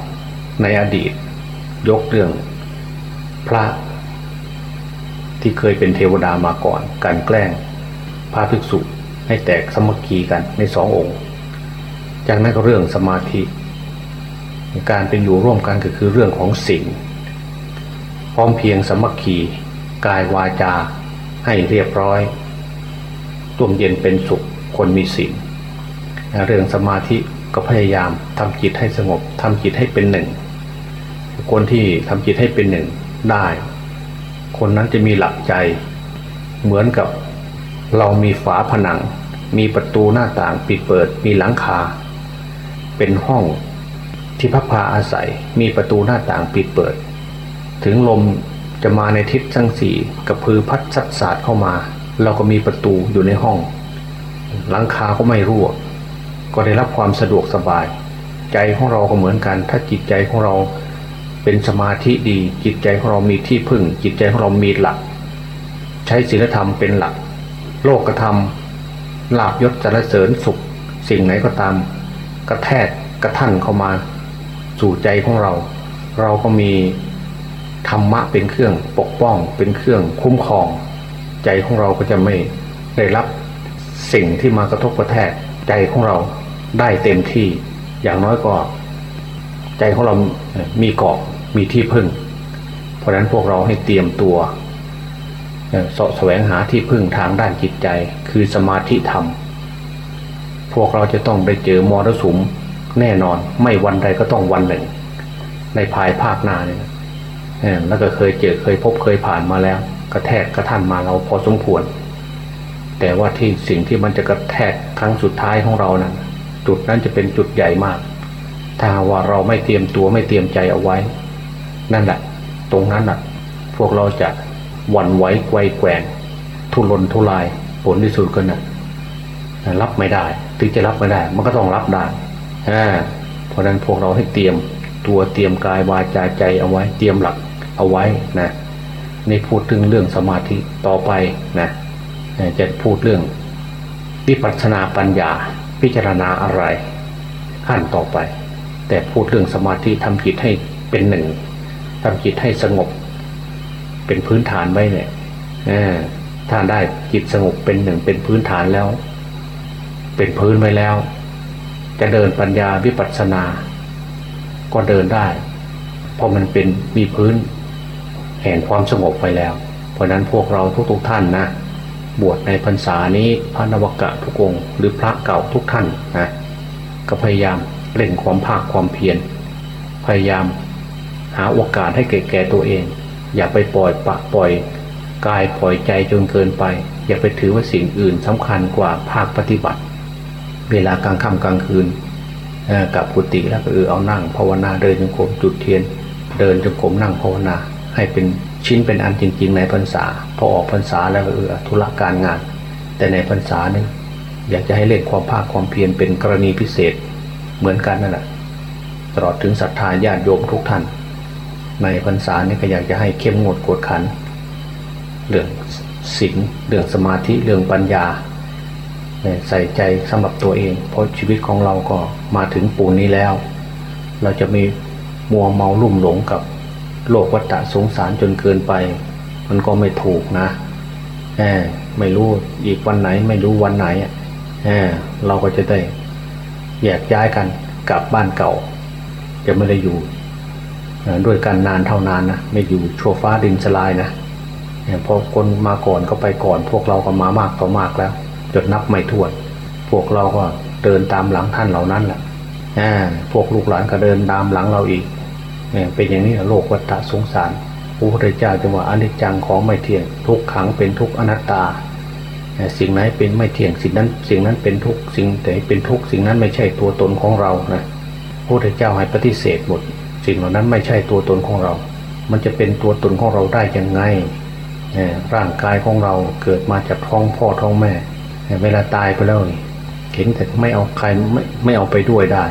ในอดีต ยกเรื่องพระที่เคยเป็นเทวดามาก่อน การแกล้งพระภิกษุให้แตกสมัคคีกันในสององค์ จากนั้นก็เรื่องสมาธิ การเป็นอยู่ร่วมกันก็คือเรื่องของศีลพร้อมเพียงสมัคคีกายวาจาให้เรียบร้อยร่วมเย็นเป็นสุขคนมีศีลเรื่องสมาธิก็พยายามทำจิตให้สงบทำจิตให้เป็นหนึ่ง คนที่ทำจิตให้เป็นหนึ่งได้ คนนั้นจะมีหลักใจ เหมือนกับเรามีฝาผนัง มีประตูหน้าต่างปิดเปิดมีหลังคา เป็นห้องที่พักพาอาศัยมีประตูหน้าต่างปิดเปิด ถึงลมจะมาในทิศทั้งสี่กระพือพัดซัดสาดเข้ามา เราก็มีประตูอยู่ในห้อง หลังคาก็ไม่รั่ว ก็ได้รับความสะดวกสบาย ใจของเราก็เหมือนกัน ถ้าจิตใจของเราเป็นสมาธิดี จิตใจของเรามีที่พึ่ง จิตใจของเรามีหลัก ใช้ศีลธรรมเป็นหลัก โลกกระทำลาบยศสรรเสริญสุข สิ่งไหนก็ตาม กระแทกกระทั่นเข้ามาสู่ใจของเรา เราก็มีธรรมะเป็นเครื่องปกป้องเป็นเครื่องคุ้มครอง ใจของเราก็จะไม่ได้รับสิ่งที่มากระทบกระแทกใจของเราได้เต็มที่ อย่างน้อยก็ ใจของเรามีเกาะมีที่พึ่ง เพราะนั้นพวกเราให้เตรียมตัวเสาะแสวงหาที่พึ่งทางด้านจิตใจ คือสมาธิธรรม วกเราจะต้องได้เจอมรสุมแน่นอนไม่วันใดก็ต้องวันหนึ่ง ในภายภาคหน้าเนี่ยแล้วก็เคยเจอเคยพบเคยผ่านมาแล้ว กระแทกกระทันมาเราพอสมควร แต่ว่าที่สิ่งที่มันจะกระแทกครั้งสุดท้ายของเรานั้นจุดนั้นจะเป็นจุดใหญ่มาก ถ้าว่าเราไม่เตรียมตัวไม่เตรียมใจเอาไว้ นั่นแหละ ตรงนั้นน่ะ พวกเราจะหวั่นไหวไกวแกว่งทุรนทุรายผลที่สุดก็น่ะ รับไม่ได้ ถึงจะรับไม่ได้ มันก็ต้องรับได้เพราะนั้นพวกเราให้เตรียมตัวเตรียมกายวาจาใจเอาไว้เตรียมหลักเอาไว้นะในพูดถึงเรื่องสมาธิต่อไปนะจะพูดเรื่องวิปัสสนาปัญญาพิจารณาอะไรขั้นต่อไป แต่พูดเรื่องสมาธิทำจิตให้เป็นหนึ่งทำจิตให้สงบ เป็นพื้นฐานไว้เนี่ยถ้าได้จิตสงบเป็นหนึ่งเป็นพื้นฐานแล้ว เป็นพื้นไว้แล้ว จะเดินปัญญาวิปัสสนา ก็เดินได้ เพราะมันเป็นมีพื้น แห่งความสงบไปแล้ว เพราะนั้นพวกเราทุกๆท่านนะบวชในพรรษานี้พระนวกะทุกองหรือพระเก่าทุกท่านนะก็พยายามเร่งความภาคความเพียรพยายามหาโอกาสให้แก่แก่ตัวเอง อย่าไปปล่อยปะปล่อยกายปล่อยใจจนเกินไป อย่าไปถือว่าสิ่งอื่นสำคัญกว่าภาคปฏิบัติ เวลากลางค่ำกลางคืนกับกุฏิแล้วก็เออเอานั่งภาวนาเดินจงกรมจุดเทียน เดินจงกรมนั่งภาวนา ให้เป็นชิ้นเป็นอันจริง ๆ ในพรรษา พอออกพรรษาแล้วก็เออธุระการงาน แต่ในพรรษานี่อยากจะให้เล่นความภาคความเพียรเป็นกรณีพิเศษเหมือนกันนั่นแหละตลอดถึงศรัทธาญาติโยมทุกท่าน ในพรรษานี่ก็อยากจะให้เข้มงวดกวดขัน เรื่องศีลเรื่องสมาธิเรื่องปัญญา ใส่ใจสำหรับตัวเอง เพราะชีวิตของเราก็มาถึงปูนนี้แล้ว เราจะมีมัวเมาลุ่มหลงกับโลกวัฏสงสารจนเกินไป มันก็ไม่ถูกนะแหมไม่รู้อีกวันไหนไม่รู้วันไหนแหมเราก็จะได้แยกย้ายกันกลับบ้านเก่า จะไม่ได้อยู่ด้วยกันนานเท่านานนะไม่อยู่ชั่วฟ้าดินสลายนะเพอคนมาก่อนก็ไปก่อน พวกเราก็มามากต่อมากแล้ว จดนับไม่ถ้วน พวกเราก็เดินตามหลังท่านเหล่านั้นแหละพวกลูกหลานก็เดินตามหลังเราอีกเป็นอย่างนี้โลกวัฏสงสารพระพุทธเจ้าจึงว่าอนิจจังของไม่เที่ยงทุกขังเป็นทุกอนัตตา สิ่งไหนเป็นไม่เที่ยงสิ่งนั้น สิ่งนั้นเป็นทุกสิ่งไหนเป็นทุกสิ่งนั้นไม่ใช่ตัวตนของเรานะพระพุทธเจ้าให้ปฏิเสธหมด สิ่งเหล่านั้นไม่ใช่ตัวตนของเรา มันจะเป็นตัวตนของเราได้ยังไงร่างกายของเราเกิดมาจากท้องพ่อท้องแม่ เวลาตายไปแล้วเห็นแต่ไม่เอาใครไม่ไม่เอาไปด้วยได้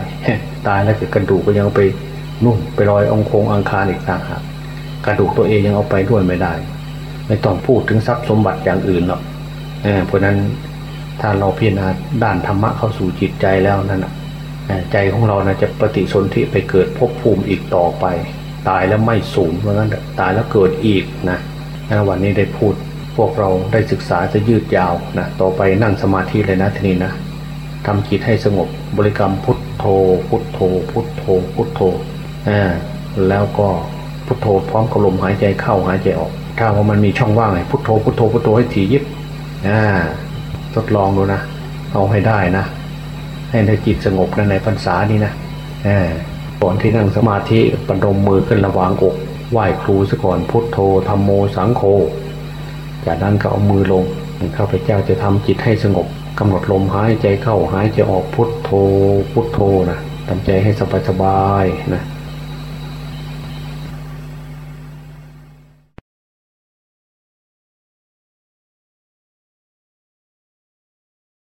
ตายแล้วกระดูกก็ยังเอาไปนุ่นไปลอยองคงอังคารอีกต่างหากกระดูกตัวเองยังเอาไปด้วยไม่ได้ ไม่ต้องพูดถึงทรัพย์สมบัติอย่างอื่นหรอกเพราะนั้นถ้าเราพิจารณาด้านธรรมะเข้าสู่จิตใจแล้วนั่นใจของเรานะจะปฏิสนธิไปเกิดภพภูมิอีกต่อไป ตายแล้วไม่สูญเพราะนั้นตายแล้วเกิดอีกนะวันนี้ได้พูด พวกเราได้ศึกษาจะยืดยาวนะต่อไปนั่งสมาธิเลยนะทีนี้นะทำจิตให้สงบบริกรรมพุทโธ พุทโธ พุทโธ พุทโธอ่าแล้วก็พุทโธพร้อมกับลมหายใจเข้าหายใจออก ถ้าว่ามันมีช่องว่างไงพุทโธพุทโธพุทโธให้ถี่ยิบอ่าทดลองดูนะเอาให้ได้นะ ให้ในจิตสงบในพรรษานี้นะอ่าก่อนที่นั่งสมาธิปนมมือขึ้นระหว่างอกไหว้ครูซะก่อนพุทโธธรรมโมสังโฆ จากนั้นก็เอามือลงข้าพเจ้าจะทำจิตให้สงบกำหนดลมหายใจเข้าหายใจออกพุทโธพุทโธนะทำใจให้สบายๆนะ